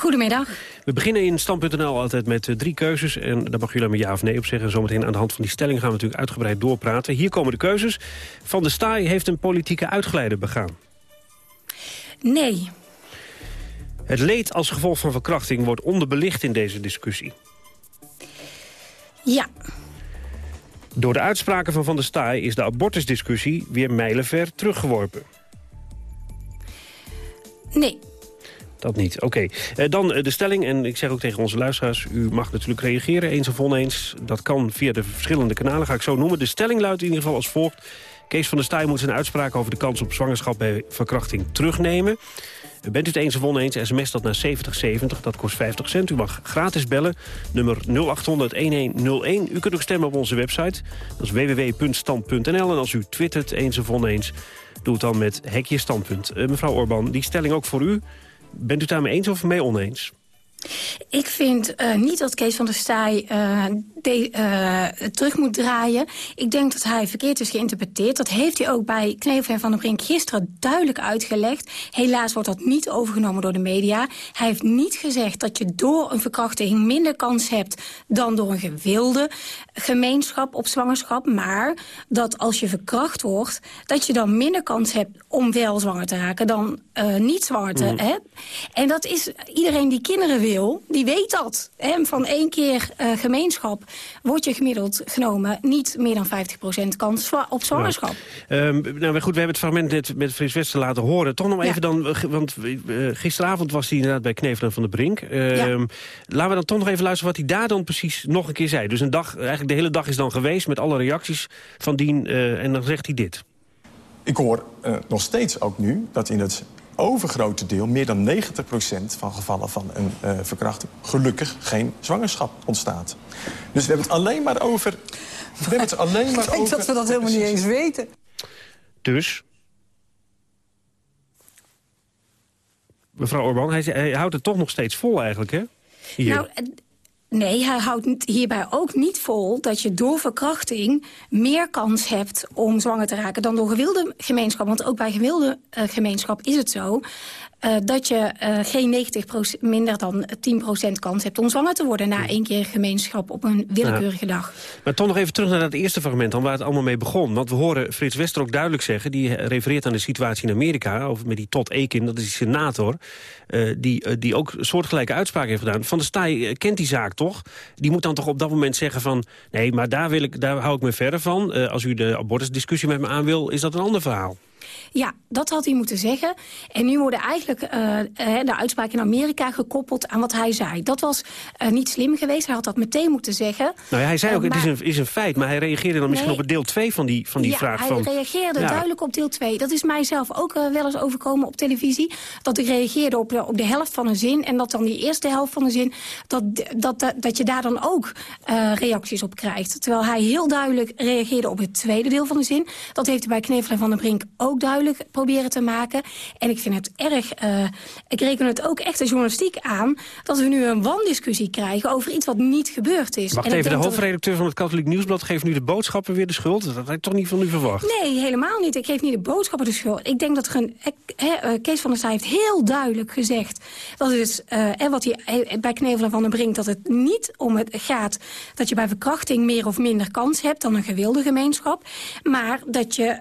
Goedemiddag. We beginnen in Stand.nl altijd met uh, drie keuzes. En daar mag jullie maar ja of nee op zeggen. Zometeen aan de hand van die stelling gaan we natuurlijk uitgebreid doorpraten. Hier komen de keuzes. Van der Staaij heeft een politieke uitgeleider begaan. Nee. Het leed als gevolg van verkrachting wordt onderbelicht in deze discussie. Ja. Door de uitspraken van Van der Staaij is de abortusdiscussie weer mijlenver teruggeworpen. Nee. Dat niet, oké. Uh, dan uh, de stelling, en ik zeg ook tegen onze luisteraars... u mag natuurlijk reageren, eens of oneens. Dat kan via de verschillende kanalen, ga ik zo noemen. De stelling luidt in ieder geval als volgt. Kees van der Staaij moet zijn uitspraak over de kans op zwangerschap bij verkrachting terugnemen. Bent u het eens of oneens, sms dat naar 7070, dat kost 50 cent. U mag gratis bellen, nummer 0800-1101. U kunt ook stemmen op onze website, dat is www.stand.nl. En als u twittert eens of oneens, doe het dan met hekje standpunt. Uh, mevrouw Orban, die stelling ook voor u. Bent u daarmee eens of mee oneens? Ik vind uh, niet dat Kees van der Staaij uh, de, uh, terug moet draaien. Ik denk dat hij verkeerd is geïnterpreteerd. Dat heeft hij ook bij Knevel en Van der Brink gisteren duidelijk uitgelegd. Helaas wordt dat niet overgenomen door de media. Hij heeft niet gezegd dat je door een verkrachting minder kans hebt... dan door een gewilde gemeenschap op zwangerschap. Maar dat als je verkracht wordt... dat je dan minder kans hebt om wel zwanger te raken... dan niet zwanger te hebben. Mm. En dat is iedereen die kinderen wil, die weet dat. Hè? Van één keer uh, gemeenschap wordt je gemiddeld genomen... niet meer dan 50% kans op zwangerschap. Ja. Um, nou, goed, we hebben het fragment net met Frits Wester laten horen. Toch nog ja. even dan, want uh, gisteravond was hij inderdaad bij Knevelen van de Brink. Uh, ja. Laten we dan toch nog even luisteren wat hij daar dan precies nog een keer zei. Dus een dag, eigenlijk de hele dag is dan geweest met alle reacties van dien. en dan zegt hij dit. Ik hoor nog steeds ook nu dat in het overgrote deel, meer dan 90% van gevallen van een uh, verkrachting... gelukkig geen zwangerschap ontstaat. Dus we hebben het alleen maar over... We hebben het alleen maar Ik denk over... dat we dat helemaal niet eens weten. Dus? Mevrouw Orban, hij, hij houdt het toch nog steeds vol eigenlijk, hè? Hier. Nou, Nee, hij houdt hierbij ook niet vol dat je door verkrachting meer kans hebt om zwanger te raken dan door gewilde gemeenschap. Want ook bij gewilde uh, gemeenschap is het zo eh, dat je eh, geen 90 minder dan 10% kans hebt om zwanger te worden... na één keer gemeenschap op een willekeurige dag. Maar toch nog even terug naar dat eerste fragment, dan waar het allemaal mee begon. Want we horen Frits Wester ook duidelijk zeggen... die refereert aan de situatie in Amerika, over met die Todd Akin, dat is die senator... die, die ook soortgelijke uitspraken heeft gedaan. Van der Staaij kent die zaak toch? Die moet dan toch op dat moment zeggen van... nee, maar daar, wil ik, daar hou ik me verder van. als u de abortusdiscussie met me aan wil, is dat een ander verhaal. Ja, dat had hij moeten zeggen. En nu worden eigenlijk uh, de uitspraak in Amerika gekoppeld aan wat hij zei. Dat was uh, niet slim geweest. Hij had dat meteen moeten zeggen. Nou ja, hij zei ook, het is een, is een feit. Maar hij reageerde dan misschien op het deel 2 van die, van die ja, vraag. hij reageerde duidelijk op deel 2. Dat is mijzelf ook wel eens overkomen op televisie. Dat ik reageerde op de, op de helft van een zin. En dat dan die eerste helft van de zin... dat, dat, dat, dat je daar dan ook reacties op krijgt. Terwijl hij heel duidelijk reageerde op het tweede deel van de zin. Dat heeft hij bij Knevel en Van der Brink ook duidelijk proberen te maken. En ik vind het erg, uh, ik reken het ook echt de journalistiek aan... dat we nu een wandiscussie krijgen over iets wat niet gebeurd is. Wacht en even, de hoofdredacteur van het Katholiek Nieuwsblad... geeft nu de boodschappen weer de schuld. Dat had ik toch niet van u verwacht? Nee, helemaal niet. Ik geef niet de boodschappen de schuld. Ik denk dat er een, uh, Kees van der Staaij heeft heel duidelijk gezegd... dat het uh, wat hij bij Knevelen van der Brink... dat het niet om het gaat dat je bij verkrachting meer of minder kans hebt... dan een gewilde gemeenschap. Maar dat, je,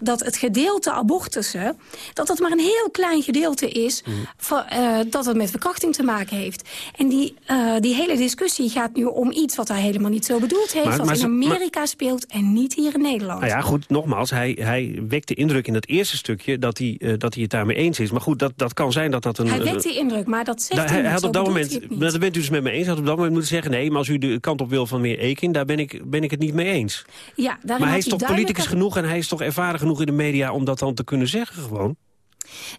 dat het gedeelte abortussen... dat dat maar een heel klein gedeelte is mm. van, uh, dat het met verkrachting te maken heeft. En die, uh, die hele discussie gaat nu om iets wat hij helemaal niet zo bedoeld heeft... Maar, wat in Amerika speelt en niet hier in Nederland. Nou ja, goed, nogmaals, hij, hij wekt de indruk in dat eerste stukje... dat hij, uh, dat hij het daarmee eens is. Maar goed, dat, dat kan zijn dat dat een... Hij wekt die indruk, maar dat zegt nou, hij, hij had op dat moment, dat bent u dus met me eens, had op dat moment moeten zeggen... nee, maar als u de kant op wil van meer Ekin, daar ben ik, ben ik het niet mee eens. Ja, maar hij is toch politicus genoeg en hij is toch ervaren genoeg in de media... om dat dan te kunnen zeggen gewoon?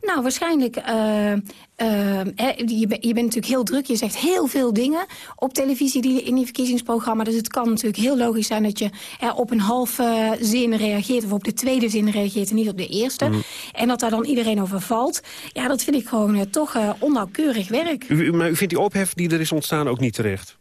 Nou, waarschijnlijk... Uh, uh, je, je, bent natuurlijk heel druk. Je zegt heel veel dingen op televisie die, in die verkiezingsprogramma. Dus het kan natuurlijk heel logisch zijn dat je op een halve zin reageert... of op de tweede zin reageert en niet op de eerste. Mm. En dat daar dan iedereen over valt. Ja, dat vind ik gewoon uh, toch onnauwkeurig werk. U, maar u vindt die ophef die er is ontstaan ook niet terecht?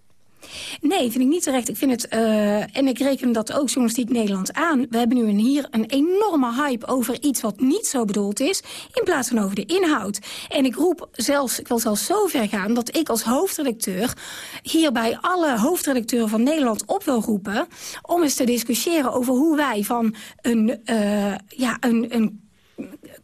Nee, vind ik niet terecht. Ik vind het, uh, en ik reken dat ook journalistiek Nederland aan. We hebben nu een, hier een enorme hype over iets wat niet zo bedoeld is... in plaats van over de inhoud. En ik roep zelfs, ik wil zelfs zo ver gaan... dat ik als hoofdredacteur hierbij alle hoofdredacteuren van Nederland op wil roepen... om eens te discussiëren over hoe wij van een, uh, ja, een, een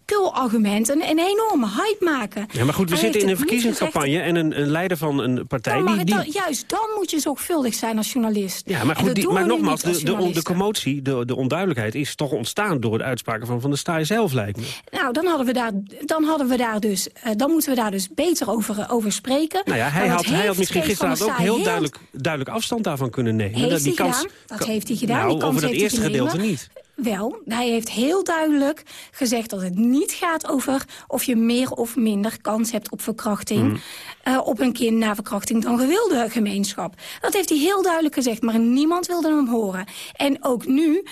kul-argument een, een enorme hype maken. Ja, maar goed, we zitten in een verkiezingscampagne... en een, een, leider van een partij... die, die... juist, dan moet je zorgvuldig zijn als journalist. Ja, maar, goed, die, maar nogmaals, de, de, de, commotie, de, de onduidelijkheid... is toch ontstaan door de uitspraken van Van der Staaij zelf, lijkt me. Nou, dan hadden we daar, dan hadden we daar dus... Uh, dan moeten we daar dus beter over, over spreken. Nou ja, hij, had, hij had misschien gisteravond ook heel, duidelijk, duidelijk afstand daarvan kunnen nemen. Heeft dat, die kans, gedaan, dat heeft hij gedaan. Nou, over dat eerste gedeelte niet. Wel, hij heeft heel duidelijk gezegd dat het niet gaat over... of je meer of minder kans hebt op verkrachting... Mm. Uh, op een kind na verkrachting dan gewilde gemeenschap. Dat heeft hij heel duidelijk gezegd, maar niemand wilde hem horen. En ook nu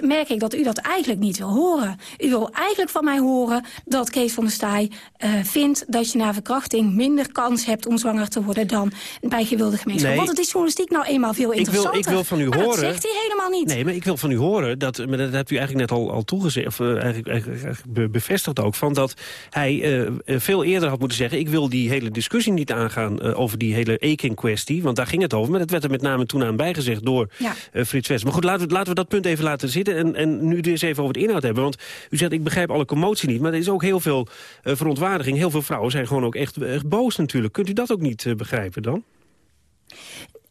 merk ik dat u dat eigenlijk niet wil horen. U wil eigenlijk van mij horen dat Kees van der Staaij uh, vindt... dat je na verkrachting minder kans hebt om zwanger te worden... dan bij gewilde gemeenschap. Nee. Want het is journalistiek nou eenmaal veel interessanter. Ik wil, ik wil van u horen... dat zegt hij helemaal niet. Nee, maar ik wil van u horen... dat maar dat hebt u eigenlijk net al, al toegezegd, of uh, eigenlijk, eigenlijk, bevestigd ook... van dat hij uh, veel eerder had moeten zeggen... ik wil die hele discussie niet aangaan uh, over die hele Ekin-kwestie... want daar ging het over, maar dat werd er met name toen aan bijgezegd... door ja. Frits West. Maar goed, laten we, laten we dat punt even laten zitten... en, en nu eens even over het inhoud hebben. Want u zegt, ik begrijp alle commotie niet... maar er is ook heel veel verontwaardiging. Heel veel vrouwen zijn gewoon ook echt, echt boos natuurlijk. Kunt u dat ook niet begrijpen dan?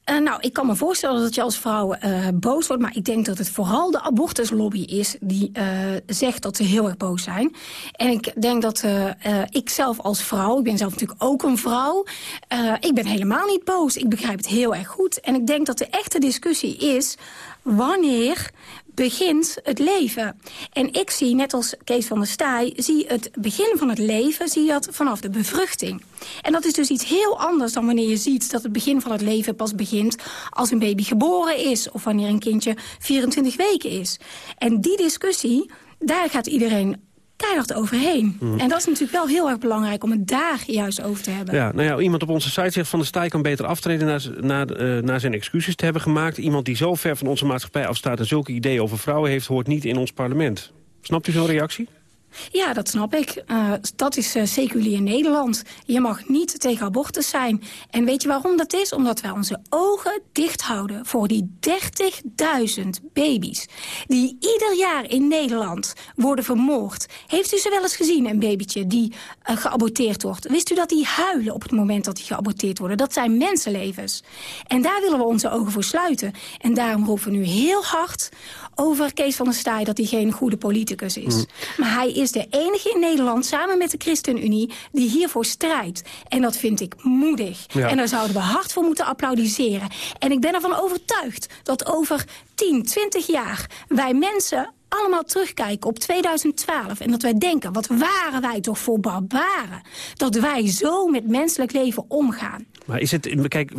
Uh, nou, ik kan me voorstellen dat je als vrouw uh, boos wordt... maar ik denk dat het vooral de abortuslobby is... die uh, zegt dat ze heel erg boos zijn. En ik denk dat ik zelf als vrouw... ik ben zelf natuurlijk ook een vrouw... ik ben helemaal niet boos. Ik begrijp het heel erg goed. En ik denk dat de echte discussie is... wanneer begint het leven. En ik zie, net als Kees van der Staaij... zie het begin van het leven zie dat vanaf de bevruchting. En dat is dus iets heel anders dan wanneer je ziet... dat het begin van het leven pas begint als een baby geboren is... of wanneer een kindje 24 weken is. En die discussie, daar gaat iedereen keihard overheen. Mm. En dat is natuurlijk wel heel erg belangrijk om het daar juist over te hebben. Ja, nou ja, iemand op onze site zegt van de Staaij kan beter aftreden... na, na, uh, na zijn excuses te hebben gemaakt. Iemand die zo ver van onze maatschappij afstaat... en zulke ideeën over vrouwen heeft, hoort niet in ons parlement. Snapt u zo'n reactie? Ja, dat snap ik. Uh, dat is uh, seculier Nederland. Je mag niet tegen abortus zijn. En weet je waarom dat is? Omdat wij onze ogen dicht houden voor die 30.000 baby's... die ieder jaar in Nederland worden vermoord. Heeft u ze wel eens gezien, een babytje die uh, geaborteerd wordt? Wist u dat die huilen op het moment dat die geaborteerd worden? Dat zijn mensenlevens. En daar willen we onze ogen voor sluiten. En daarom roepen we nu heel hard over Kees van der Staaij... dat hij geen goede politicus is. Mm. Maar hij is de enige in Nederland, samen met de ChristenUnie... die hiervoor strijdt. En dat vind ik moedig. En daar zouden we hard voor moeten applaudisseren. En ik ben ervan overtuigd dat over 10, 20 jaar... wij mensen allemaal terugkijken op 2012... en dat wij denken, wat waren wij toch voor barbaren... dat wij zo met menselijk leven omgaan. Maar is het, kijk,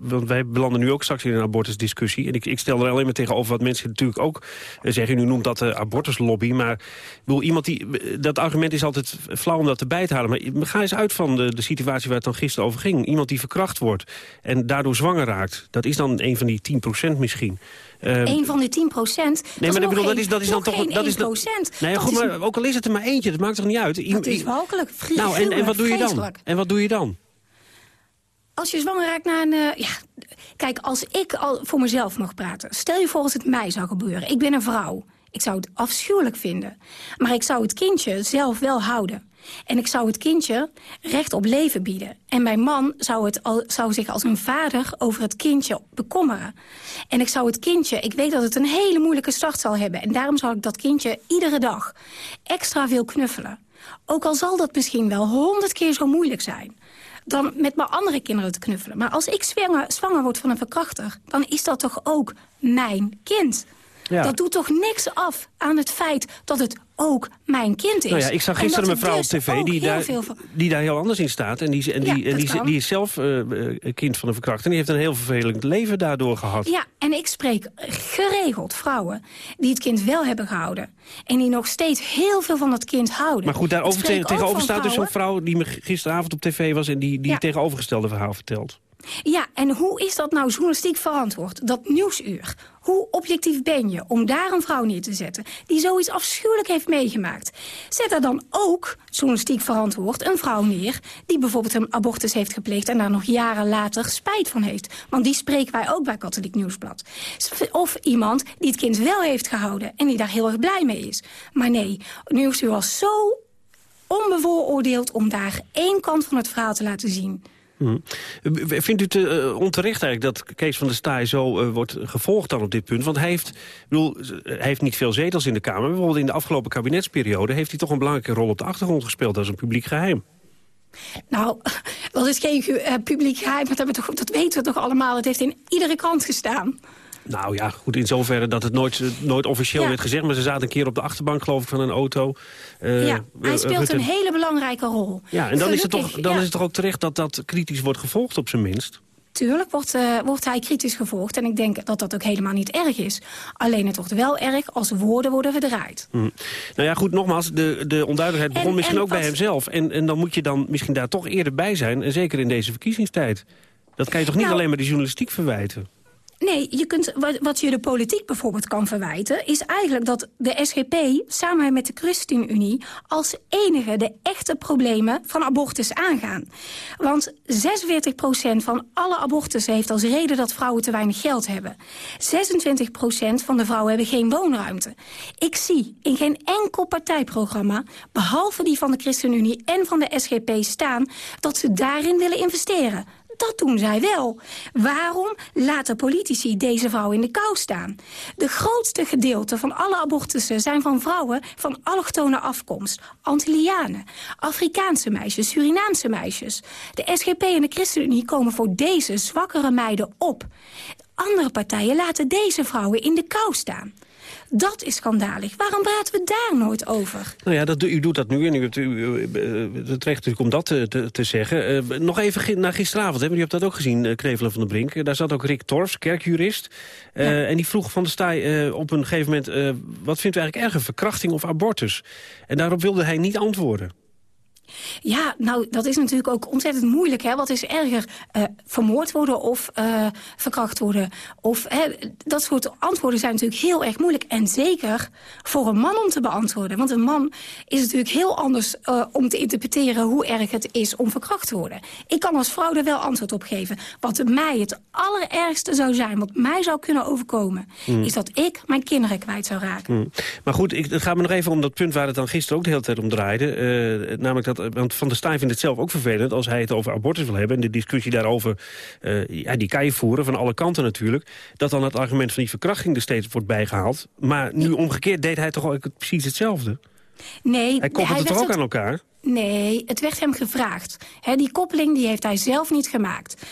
want wij belanden nu ook straks in een abortusdiscussie. En ik, ik stel er alleen maar tegenover wat mensen natuurlijk ook eh, zeggen. U noemt dat de abortuslobby, maar bedoel, iemand die, dat argument is altijd flauw om dat erbij te halen. Maar ga eens uit van de, de situatie waar het dan gisteren over ging. Iemand die verkracht wordt en daardoor zwanger raakt. Dat is dan een van die 10% misschien. Um, een van de 10 procent. Nee, maar ik bedoel, dat is, dat is dan toch... Dat is procent. Nee, goed, maar ook al is het er maar eentje, dat maakt toch niet uit? Dat is walgelijk. Nou, en, en wat doe je dan? En wat doe je dan? Als je zwanger raakt na een... Uh, ja, kijk, als ik al voor mezelf mag praten... stel je voor als het mij zou gebeuren. Ik ben een vrouw. Ik zou het afschuwelijk vinden. Maar ik zou het kindje zelf wel houden. En ik zou het kindje recht op leven bieden. En mijn man zou, het zou zich als een vader over het kindje bekommeren. En ik zou het kindje, ik weet dat het een hele moeilijke start zal hebben. En daarom zou ik dat kindje iedere dag extra veel knuffelen. Ook al zal dat misschien wel honderd keer zo moeilijk zijn dan met mijn andere kinderen te knuffelen. Maar als ik zwanger, zwanger word van een verkrachter... dan is dat toch ook mijn kind. Ja. Dat doet toch niks af aan het feit dat het ook mijn kind is. Nou ja, ik zag gisteren een mevrouw op tv die daar, die daar heel anders in staat. En die, en die, en die, die, is zelf uh, kind van een verkrachter. En die heeft een heel vervelend leven daardoor gehad. Ja, en ik spreek geregeld vrouwen die het kind wel hebben gehouden. En die nog steeds heel veel van dat kind houden. Maar goed, daarover tegenover staat dus zo'n vrouw die me gisteravond op tv was... en die, die ja. tegenovergestelde verhaal vertelt. Ja, en hoe is dat nou journalistiek verantwoord? Dat nieuwsuur. Hoe objectief ben je om daar een vrouw neer te zetten... die zoiets afschuwelijk heeft meegemaakt? Zet er dan ook, journalistiek verantwoord, een vrouw neer... die bijvoorbeeld een abortus heeft gepleegd... en daar nog jaren later spijt van heeft. Want die spreken wij ook bij Katholiek Nieuwsblad. Of iemand die het kind wel heeft gehouden... en die daar heel erg blij mee is. Maar nee, nieuwsuur was zo onbevooroordeeld... om daar één kant van het verhaal te laten zien... Mhm. Vindt u het uh, onterecht eigenlijk dat Kees van der Staaij zo uh, wordt gevolgd dan op dit punt? Want hij heeft, bedoel, heeft niet veel zetels in de Kamer. Bijvoorbeeld in de afgelopen kabinetsperiode heeft hij toch een belangrijke rol op de achtergrond gespeeld. als een publiek geheim. Nou, dat is geen uh, publiek geheim, dat, dat weten we toch allemaal. Het heeft in iedere krant gestaan. Nou ja, goed, in zoverre dat het nooit, nooit officieel werd gezegd... maar ze zaten een keer op de achterbank, geloof ik, van een auto. Uh, ja, hij speelt een hele belangrijke rol. Ja, en dan, is het, toch, dan is het toch ook terecht dat dat kritisch wordt gevolgd, op zijn minst? Tuurlijk wordt, uh, wordt hij kritisch gevolgd. En ik denk dat dat ook helemaal niet erg is. Alleen het wordt wel erg als woorden worden verdraaid. Hm. Nou ja, goed, nogmaals, de, de onduidelijkheid begon misschien ook bij hemzelf. En, en dan moet je dan misschien daar toch eerder bij zijn. En zeker in deze verkiezingstijd. Dat kan je toch niet nou, alleen maar de journalistiek verwijten? Nee, je kunt, wat, wat, je de politiek bijvoorbeeld kan verwijten... is eigenlijk dat de SGP samen met de ChristenUnie... als enige de echte problemen van abortus aangaan. Want 46% van alle abortussen heeft als reden... dat vrouwen te weinig geld hebben. 26% van de vrouwen hebben geen woonruimte. Ik zie in geen enkel partijprogramma... behalve die van de ChristenUnie en van de SGP staan... dat ze daarin willen investeren dat doen zij wel. Waarom laten politici deze vrouw in de kou staan? De grootste gedeelte van alle abortussen zijn van vrouwen van allochtone afkomst. Antillianen, Afrikaanse meisjes, Surinaamse meisjes. De SGP en de ChristenUnie komen voor deze zwakkere meiden op. Andere partijen laten deze vrouwen in de kou staan. Dat is schandalig. Waarom praten we daar nooit over? Nou ja, dat, u doet dat nu en u hebt u, het recht natuurlijk om dat te, te, zeggen. Uh, nog even naar gisteravond, hè, u hebt dat ook gezien, Krevelen van de Brink. Daar zat ook Rick Torfs, kerkjurist. Uh, En die vroeg van de Staaij op een gegeven moment... wat vindt u eigenlijk erger, verkrachting of abortus? En daarop wilde hij niet antwoorden. Ja, nou, dat is natuurlijk ook ontzettend moeilijk. Hè? Wat is erger? Uh, vermoord worden of uh, verkracht worden? Of, hè, dat soort antwoorden zijn natuurlijk heel erg moeilijk. En zeker voor een man om te beantwoorden. Want een man is natuurlijk heel anders uh, om te interpreteren... hoe erg het is om verkracht te worden. Ik kan als vrouw er wel antwoord op geven. Wat mij het allerergste zou zijn, wat mij zou kunnen overkomen... Mm. is dat ik mijn kinderen kwijt zou raken. Mm. Maar goed, ik, het gaat me nog even om dat punt waar het dan gisteren ook de hele tijd om draaide. namelijk dat want Van der Staaij vindt het zelf ook vervelend... als hij het over abortus wil hebben... en de discussie daarover, uh, ja, die kan je voeren, van alle kanten natuurlijk... dat dan het argument van die verkrachting er steeds wordt bijgehaald. Maar nu omgekeerd deed hij toch ook precies hetzelfde? Nee. Hij koppelt het toch ook aan elkaar? Nee, het werd hem gevraagd. die koppeling die heeft hij zelf niet gemaakt.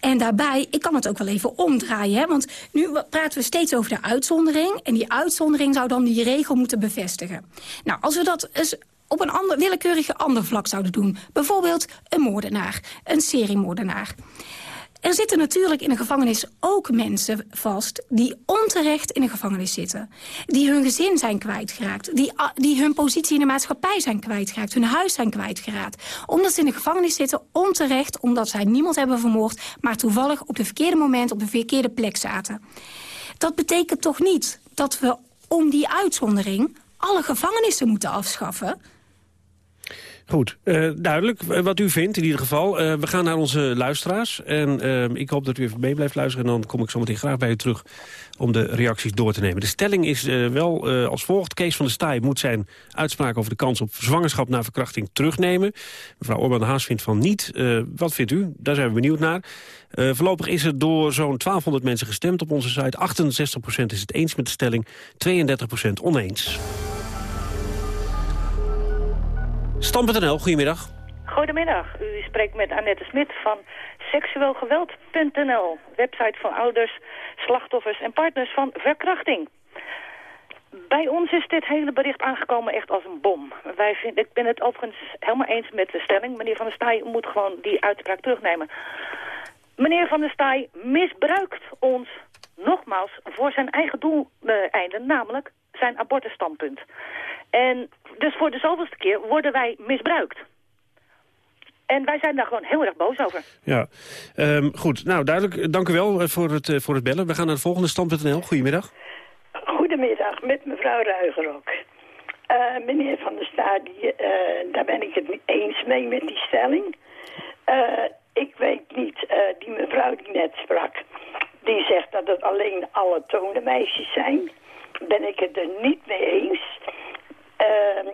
En daarbij, ik kan het ook wel even omdraaien. Hè? Want nu praten we steeds over de uitzondering. En die uitzondering zou dan die regel moeten bevestigen. Nou, als we dat eens op een ander, willekeurig ander vlak zouden doen. Bijvoorbeeld een moordenaar, een seriemoordenaar. Er zitten natuurlijk in de gevangenis ook mensen vast... die onterecht in de gevangenis zitten. Die hun gezin zijn kwijtgeraakt. Die, die hun positie in de maatschappij zijn kwijtgeraakt. Hun huis zijn kwijtgeraakt. Omdat ze in de gevangenis zitten onterecht... omdat zij niemand hebben vermoord... maar toevallig op de verkeerde moment op de verkeerde plek zaten. Dat betekent toch niet dat we om die uitzondering... alle gevangenissen moeten afschaffen... Goed, uh, duidelijk wat u vindt in ieder geval. Uh, we gaan naar onze luisteraars. En uh, ik hoop dat u even mee blijft luisteren. En dan kom ik zo meteen graag bij u terug om de reacties door te nemen. De stelling is wel als volgt. Kees van der Staaij moet zijn uitspraak over de kans op zwangerschap na verkrachting terugnemen. Mevrouw Orban Haas vindt van niet. wat vindt u? Daar zijn we benieuwd naar. voorlopig is er door zo'n 1200 mensen gestemd op onze site. 68% is het eens met de stelling, 32% oneens. Stam.nl, goedemiddag. Goedemiddag, u spreekt met Annette Smit van seksueelgeweld.nl. Website van ouders, slachtoffers en partners van verkrachting. Bij ons is dit hele bericht aangekomen echt als een bom. Wij vind, ik ben het overigens helemaal eens met de stelling. Meneer Van der Staaij moet gewoon die uitspraak terugnemen. Meneer Van der Staaij misbruikt ons nogmaals voor zijn eigen doeleinden, namelijk zijn abortusstandpunt. En dus voor de zoveelste keer worden wij misbruikt. En wij zijn daar gewoon heel erg boos over. Ja, um, goed. Nou, duidelijk. Dank u wel eh, voor het, uh, voor het bellen. We gaan naar het volgende stand.nl. Goedemiddag. Goedemiddag, met mevrouw Ruiger ook. Uh, meneer Van der Stadie, daar ben ik het niet eens mee met die stelling. ik weet niet, die mevrouw die net sprak, die zegt dat het alleen alle tonenmeisjes zijn. Ben ik het er niet mee eens. Uh,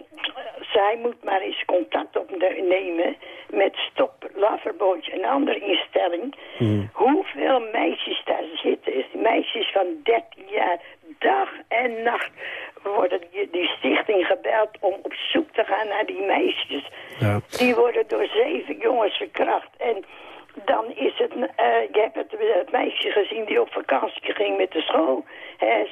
zij moet maar eens contact opnemen met Stop Loverboys, een andere instelling. Hmm. Hoeveel meisjes daar zitten. Meisjes van 13 jaar, dag en nacht worden die, die, stichting gebeld om op zoek te gaan naar die meisjes. Ja. Die worden door zeven jongens verkracht. En dan is het, uh, je hebt het, het, meisje gezien die op vakantie ging met de school.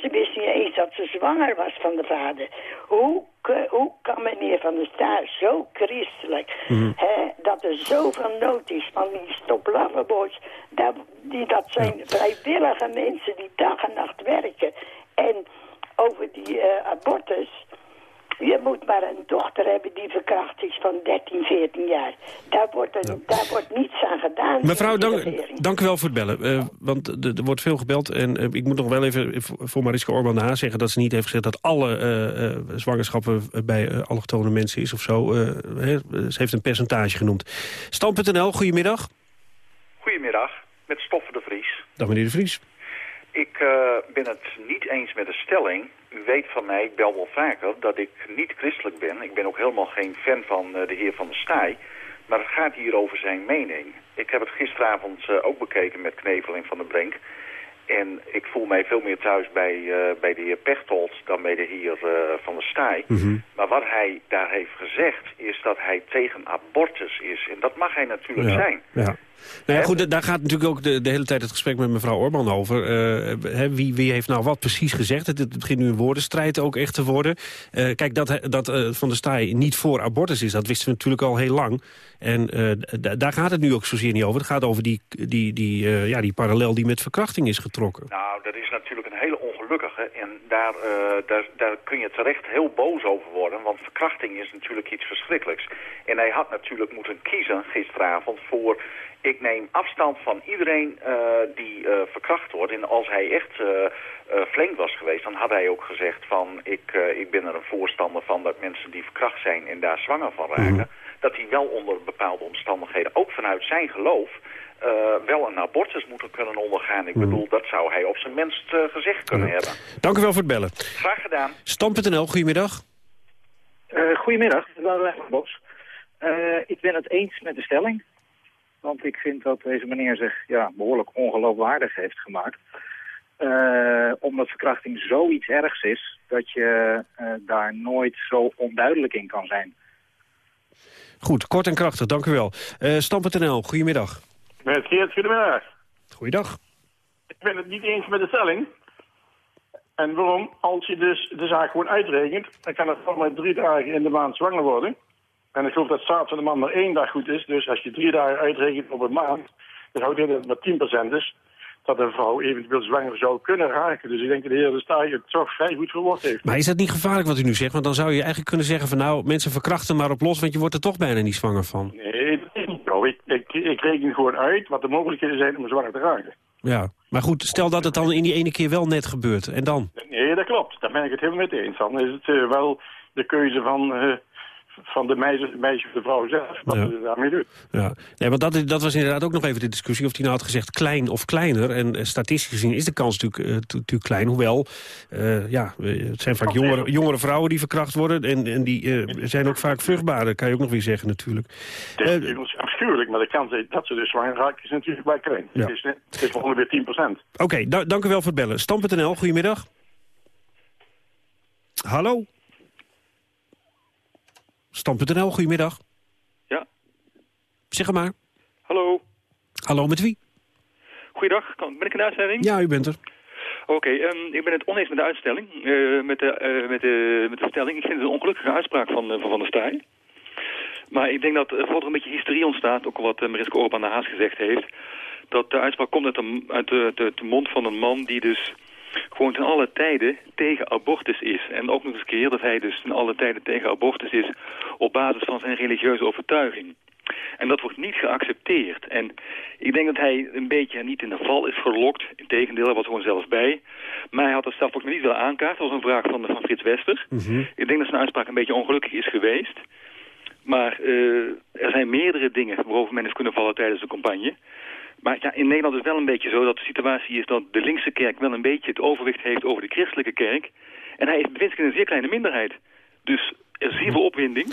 ze wist niet eens dat ze zwanger was van de vader. Hoe, hoe kan meneer Van der Staar zo christelijk, mm. dat er zoveel nood is van die Stop Loverboys, dat, die, dat zijn vrijwillige mensen die dag en nacht werken. En over die uh, abortus, je moet maar een dochter hebben die verkracht is van 13, 14 jaar. Daar wordt, er, daar wordt niets aan gedaan. Mevrouw, dank, dank u wel voor het bellen. Uh, want er wordt veel gebeld. En uh, ik moet nog wel even voor Mariska Orban de Haas zeggen... dat ze niet heeft gezegd dat alle uh, zwangerschappen bij allochtone mensen is of zo. ze heeft een percentage genoemd. Stam.nl, goedemiddag. Goedemiddag, met Stoffen de Vries. Dag meneer de Vries. Ik ben het niet eens met de stelling u weet van mij, ik bel wel vaker, dat ik niet christelijk ben. Ik ben ook helemaal geen fan van uh, de heer Van der Staaij. Maar het gaat hier over zijn mening. Ik heb het gisteravond uh, ook bekeken met Knevel en Van der Brink. En ik voel mij veel meer thuis bij, uh, bij de heer Pechtold dan bij de heer Van der Staaij. Mhm. Maar wat hij daar heeft gezegd is dat hij tegen abortus is. En dat mag hij natuurlijk zijn. Ja. Nou ja, goed, daar gaat natuurlijk ook de, de hele tijd het gesprek met mevrouw Orban over. Uh, hè, wie, wie heeft nou wat precies gezegd? Het, het begint nu een woordenstrijd ook echt te worden. Uh, kijk, dat, dat uh, Van der Staaij niet voor abortus is, dat wisten we natuurlijk al heel lang. En daar gaat het nu ook zozeer niet over. Het gaat over die, die, die, ja, die parallel die met verkrachting is getrokken. Nou, dat is natuurlijk een hele ongelukkige. En daar, daar, daar kun je terecht heel boos over worden. Want verkrachting is natuurlijk iets verschrikkelijks. En hij had natuurlijk moeten kiezen gisteravond voor ik neem afstand van iedereen uh, die uh, verkracht wordt. En als hij echt uh, flink was geweest, dan had hij ook gezegd van... Ik, ik ben er een voorstander van dat mensen die verkracht zijn en daar zwanger van raken... Mm. dat die wel onder bepaalde omstandigheden, ook vanuit zijn geloof... wel een abortus moeten kunnen ondergaan. Ik mm. bedoel, dat zou hij op zijn minst gezegd kunnen mm. hebben. Dank u wel voor het bellen. Graag gedaan. Stam.nl, goedemiddag. goedemiddag, Bos. ik ben het eens met de stelling. Want ik vind dat deze meneer zich ja, behoorlijk ongeloofwaardig heeft gemaakt. Uh, omdat verkrachting zoiets ergs is dat je uh, daar nooit zo onduidelijk in kan zijn. Goed, kort en krachtig, dank u wel. Uh, Stam.nl, goedemiddag. Met Geert, goedemiddag. Goeiedag. Ik ben het niet eens met de stelling. En waarom? Als je dus de zaak gewoon uitrekent, dan kan het gewoon maar drie dagen in de maand zwanger worden. En ik geloof dat van de man maar één dag goed is. Dus als je drie dagen uitrekent op een maand, dan houdt in dat het maar 10% is. Dat een vrouw eventueel zwanger zou kunnen raken. Dus ik denk dat de heer De Staaij het toch vrij goed verwoord heeft. Maar is dat niet gevaarlijk wat u nu zegt? Want dan zou je eigenlijk kunnen zeggen van nou, mensen verkrachten maar op los, want je wordt er toch bijna niet zwanger van. Nee, dat is niet zo. Ik, ik, ik reken gewoon uit wat de mogelijkheden zijn om zwanger te raken. Ja, maar goed, stel dat het dan in die ene keer wel net gebeurt. En dan? Nee, dat klopt. Daar ben ik het helemaal mee eens. Dan is het uh, wel de keuze van... Uh, van de meisje, meisje of de vrouw zelf, wat ja. ze daarmee doet. Ja, nee, want dat, dat was inderdaad ook nog even de discussie... of hij nou had gezegd klein of kleiner. En uh, statistisch gezien is de kans natuurlijk, uh, natuurlijk klein. Hoewel, uh, ja, het zijn vaak jongere, jongere vrouwen die verkracht worden... en, en die zijn ook vaak vruchtbaar, kan je ook nog weer zeggen natuurlijk. Het is afschuwelijk, maar de kans dat ze dus zwanger raakt is natuurlijk bij klein. Ja. Het, is, het is ongeveer 10% Oké, okay, dank u wel voor het bellen. Stam.nl, goedemiddag. Hallo? Stam.nl, goedemiddag. Ja. Zeg maar. Hallo. Hallo, met wie? Goeiedag, ben ik in de uitstelling? Ja, u bent er. Oké, okay, um, ik ben het oneens met de uitstelling, uh, met, de, uh, met, de, met de stelling. Ik vind het een ongelukkige uitspraak van uh, Van, van der Staaij. Maar ik denk dat er vooral een beetje hysterie ontstaat, ook wat Mariska Orban de Haas gezegd heeft. Dat de uitspraak komt uit, de, uit de, de, de mond van een man die dus gewoon ten alle tijden tegen abortus is. En ook nog eens keer dat hij dus ten alle tijden tegen abortus is op basis van zijn religieuze overtuiging. En dat wordt niet geaccepteerd. En ik denk dat hij een beetje niet in de val is gelokt. Integendeel, hij was gewoon zelfs bij. Maar hij had het zelf ook nog niet willen aankaarten. Dat was een vraag van, van Frits Wester. Mhm. Ik denk dat zijn uitspraak een beetje ongelukkig is geweest. Maar uh, er zijn meerdere dingen waarover men is kunnen vallen tijdens de campagne. Maar ja, in Nederland is het wel een beetje zo dat de situatie is dat de linkse kerk wel een beetje het overwicht heeft over de christelijke kerk. En hij zich in een zeer kleine minderheid. Dus er is zeer veel opwinding.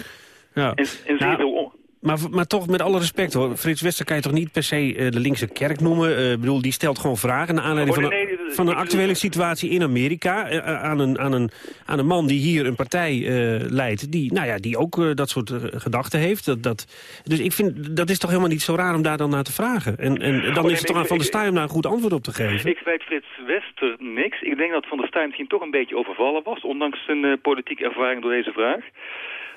Ja. En, en zeer veel maar, maar toch, met alle respect hoor, Frits Wester kan je toch niet per se uh, de linkse kerk noemen? Uh, Ik bedoel, die stelt gewoon vragen naar aanleiding Oh, van, nee, een, nee, van een actuele situatie in Amerika. Uh, aan, een, aan, een, aan een man die hier een partij leidt, die, nou ja, die ook dat soort gedachten heeft. Dat, dat, dus ik vind, dat is toch helemaal niet zo raar om daar dan naar te vragen. En, en dan Oh, nee, is het toch aan Van der Staaij om daar een goed antwoord op te geven. Ik verwijt Frits Wester niks. Ik denk dat Van der Staaij misschien toch een beetje overvallen was... ondanks zijn eh, politieke ervaring door deze vraag.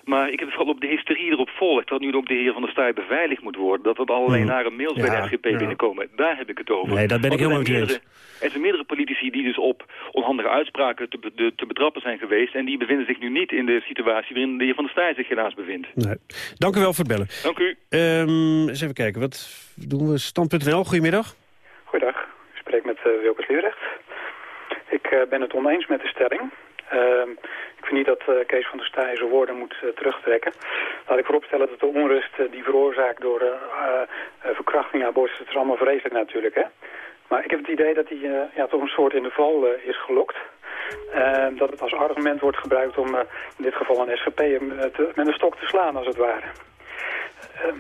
Maar ik heb het vooral op de hysterie erop volgt... dat nu ook de heer Van der Staaij beveiligd moet worden... dat er allerlei Hmm. nare mails bij Ja, de FGP ja. binnenkomen. Daar heb ik het over. Nee, dat ben ik Want er helemaal zijn met u eens. meerdere- Er zijn meerdere politici die dus op onhandige uitspraken te, de- te betrappen zijn geweest... en die bevinden zich nu niet in de situatie waarin de heer Van der Staaij zich helaas bevindt. Nee. Dank u wel voor het bellen. Dank u. Ehm, eens even kijken, wat doen we? Stand.nl, goedemiddag. Goeiedag, ik spreek met uh, Wilkes Liedrecht. Ik eh, ben het oneens met de stelling. Ehm, ik vind niet dat eh, Kees van der Staaij zijn woorden moet eh, terugtrekken. Laat ik vooropstellen dat de onrust eh, die veroorzaakt door verkrachting abortus, het is allemaal vreselijk natuurlijk. Hè? Maar ik heb het idee dat hij ja, toch een soort in de val is gelokt. Ehm, dat het als argument wordt gebruikt om in dit geval een SGP te- met een stok te slaan als het ware. Ehm,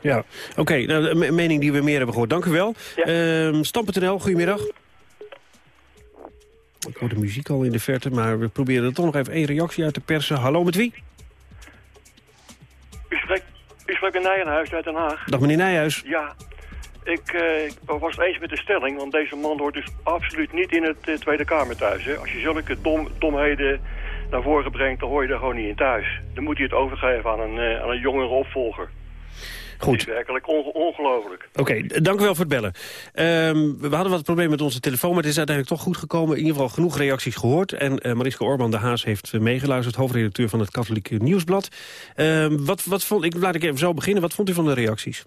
Ja, oké. nou, een me- mening die we meer hebben gehoord. Dank u wel. Ehm Stam.nl, goedemiddag. Ik hoor de muziek al in de verte, maar we proberen er toch nog even één reactie uit te persen. Hallo, met wie? U spreekt, u in Nijenhuis uit Den Haag. Dag meneer Nijhuis. Ja, ik, ik was het eens met de stelling, want deze man hoort dus absoluut niet in het eh, Tweede Kamer thuis. Hè. Als je zulke dom, domheden naar voren brengt, dan hoor je daar gewoon niet in thuis. Dan moet hij het overgeven aan een, eh, aan een jongere opvolger. Goed. Het is werkelijk onge- ongelooflijk. Oké, dank u wel voor het bellen. Ehm, we hadden wat problemen met onze telefoon, maar het is uiteindelijk toch goed gekomen. In ieder geval genoeg reacties gehoord. En eh, Mariska Orban de Haas heeft eh, meegeluisterd, hoofdredacteur van het Katholieke Nieuwsblad. Ehm, wat, wat vond, ik, laat ik even zo beginnen. Wat vond u van de reacties?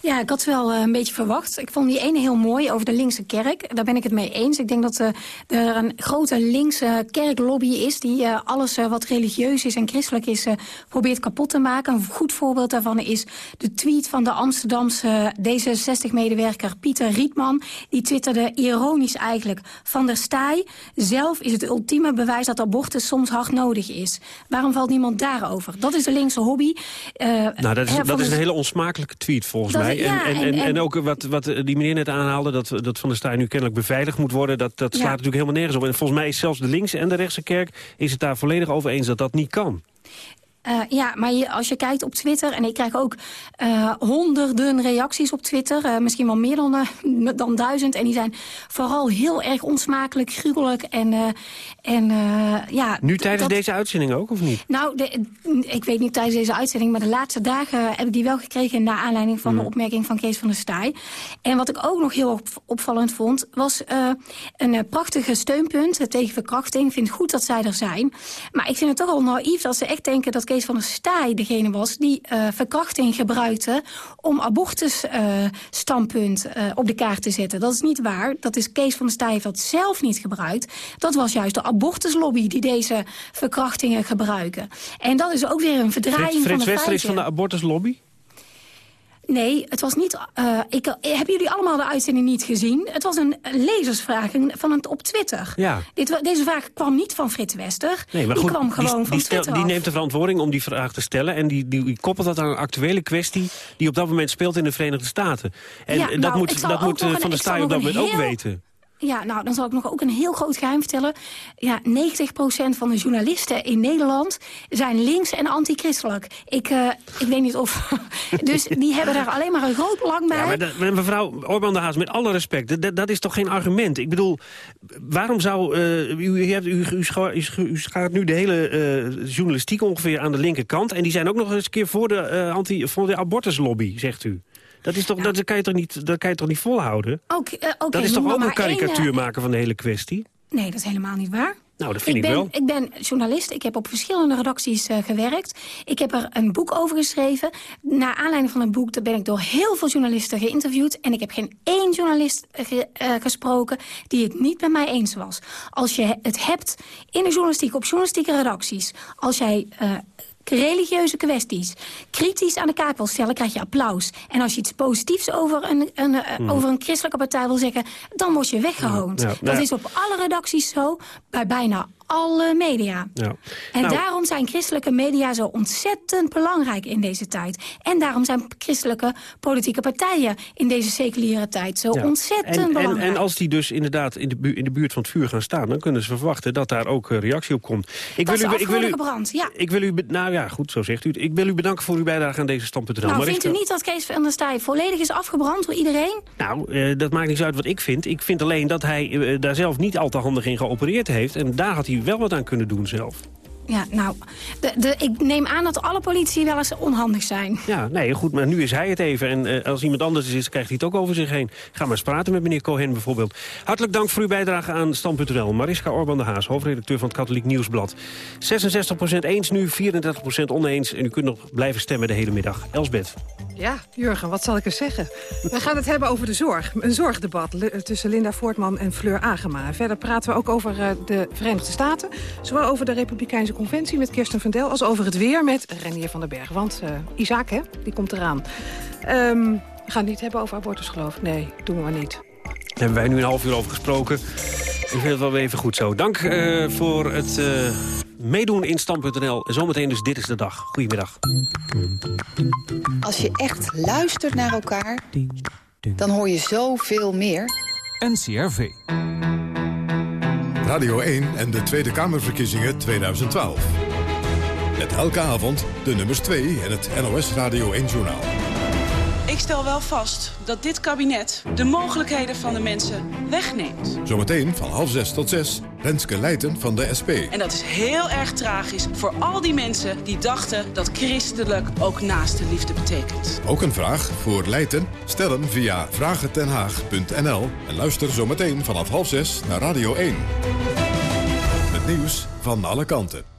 Ja, ik had wel eh, een beetje verwacht. Ik vond die ene heel mooi over de linkse kerk. Daar ben ik het mee eens. Ik denk dat eh, er een grote linkse kerklobby is... die eh, alles wat religieus is en christelijk is probeert kapot te maken. Een goed voorbeeld daarvan is de tweet van de Amsterdamse D66-medewerker Pieter Rietman. Die twitterde ironisch eigenlijk van der Staaij. Zelf is het ultieme bewijs dat abortus soms hard nodig is. Waarom valt niemand daarover? Dat is de linkse hobby. Nou, dat is, dat is een hele onsmakelijke tweet volgens Dat- mij. ja, en, en, en- ook wat, wat die meneer net aanhaalde, dat, dat Van der Staaij nu kennelijk beveiligd moet worden... dat, dat slaat Ja. natuurlijk helemaal nergens op. En volgens mij is zelfs de linkse en de rechtse kerk... is het daar volledig over eens dat dat niet kan. Eh, ja, maar je, als je kijkt op Twitter... en ik krijg ook eh, honderden reacties op Twitter... eh, misschien wel meer dan, dan duizend... en die zijn vooral heel erg onsmakelijk, gruwelijk en... en ja, Nu tijdens dat- deze uitzending ook, of niet? Nou, de, ik weet niet tijdens deze uitzending... maar de laatste dagen heb ik die wel gekregen... naar aanleiding van de opmerking van Kees van der Staaij. En wat ik ook nog heel op- opvallend vond... was een prachtige steunpunt tegen verkrachting. Ik vind het goed dat zij er zijn. Maar ik vind het toch wel naïef dat ze echt denken... dat Kees van der Staaij degene was die eh, verkrachting gebruikte... om abortusstandpunt eh op de kaart te zetten. Dat is niet waar. Dat is Kees van der Staaij heeft dat zelf niet gebruikt. Dat was juist de abortuslobby die deze verkrachtingen gebruiken. En dat is ook weer een verdraaiing Frits, van Frits de Wester is van de abortuslobby? Nee, het was niet... eh, ik, hebben jullie allemaal de uitzending niet gezien? Het was een lezersvraag van het op Twitter. Ja. Dit, deze vraag kwam niet van Frits Wester. Nee, maar die goed, kwam gewoon die, van die, stel- Twitter die neemt de verantwoording om die vraag te stellen... en die, die, die koppelt dat aan een actuele kwestie... die op dat moment speelt in de Verenigde Staten. En Ja, dat nou, moet, dat moet eh, een- Van der Staaij op dat moment ook weten. Ja, nou, dan zal ik nog ook een heel groot geheim vertellen. Ja, 90% van de journalisten in Nederland zijn links en antichristelijk. Ik, eh, ik weet niet of... dus die hebben daar alleen maar een groot belang bij. Ja, maar, dat- maar mevrouw Orban de Haas, met alle respect, dat- is toch geen argument? Ik bedoel, waarom zou... eh, u, u, hebt, u, u, scha- u scha- u schaart nu de hele eh, journalistiek ongeveer aan de linkerkant... en die zijn ook nog eens een keer voor de, anti, voor de abortuslobby, zegt u. Dat, is toch, dat, kan je toch niet, dat kan je toch niet volhouden? Ook, eh, dat is toch ook een karikatuur eh, maken van de hele kwestie? Nee, dat is helemaal niet waar. Nou, dat vind ik, ben, wel. Ik ben journalist. Ik heb op verschillende redacties eh, gewerkt. Ik heb er een boek over geschreven. Naar aanleiding van het boek daar ben ik door heel veel journalisten geïnterviewd. En ik heb geen één journalist ge- gesproken die het niet met mij eens was. Als je het hebt in de journalistiek, op journalistieke redacties... als jij... religieuze kwesties kritisch aan de kaak wil stellen, krijg je applaus. En als je iets positiefs over een, een, eh, Hmm. over een christelijke partij wil zeggen... dan word je weggehoond. Ja, ja. Dat is op alle redacties zo, bij bijna alle media. Ja. En Nou, daarom zijn christelijke media zo ontzettend belangrijk in deze tijd. En daarom zijn christelijke politieke partijen in deze seculiere tijd zo ja. ontzettend en, en, belangrijk. en als die dus inderdaad in de, bu- in de buurt van het vuur gaan staan... dan kunnen ze verwachten dat daar ook eh, reactie op komt. Ik dat ik wil u, ja. Ik wil u, nou ja, goed, zo zegt u het. Ik wil u bedanken voor uw bijdrage aan deze stand.nl. Nou, Maar vindt u niet dat Kees van der Staaij volledig is afgebrand door iedereen? Nou, eh, dat maakt niet uit wat ik vind. Ik vind alleen dat hij eh, daar zelf niet al te handig in geopereerd heeft. En daar had hij wel wat aan kunnen doen zelf. Ja, nou, de, de, ik neem aan dat alle politici wel eens onhandig zijn. Ja, nee, goed, maar nu is hij het even. En eh, als iemand anders is, krijgt hij het ook over zich heen. Ga maar eens praten met meneer Cohen bijvoorbeeld. Hartelijk dank voor uw bijdrage aan Stand.nl. Mariska Orban de Haas, hoofdredacteur van het Katholiek Nieuwsblad. 66% eens nu, 34% oneens. En u kunt nog blijven stemmen de hele middag. Elsbeth. Ja, Jurgen, wat zal ik eens zeggen? We gaan het hebben over de zorg. Een zorgdebat tussen Linda Voortman en Fleur Agema. Verder praten we ook over eh, de Verenigde Staten. Zowel over de Republikeinse Conventie met Kirsten van Del... als over het weer met Renier van den Berg. Want eh, Isaac, hè, die komt eraan. Ehm, we gaan het niet hebben over abortus, geloof ik. Nee, doen we maar niet. Daar hebben wij nu een half uur over gesproken. Ik vind het wel even goed zo. Dank eh, voor het eh, meedoen in Stand.nl. En zometeen dus Dit is de Dag. Goedemiddag. Als je echt luistert naar elkaar, dan hoor je zoveel meer. NCRV. Radio 1 en de Tweede Kamerverkiezingen 2012. Met elke avond de nummers 2 en het NOS Radio 1-journaal. Ik stel wel vast dat dit kabinet de mogelijkheden van de mensen wegneemt. Zometeen van half zes tot zes, Renske Leijten van de SP. En dat is heel erg tragisch voor al die mensen die dachten dat christelijk ook naast de liefde betekent. Ook een vraag voor Leijten? Stel hem via vragentenhaag.nl en luister zometeen vanaf half zes naar Radio 1. Het nieuws van alle kanten.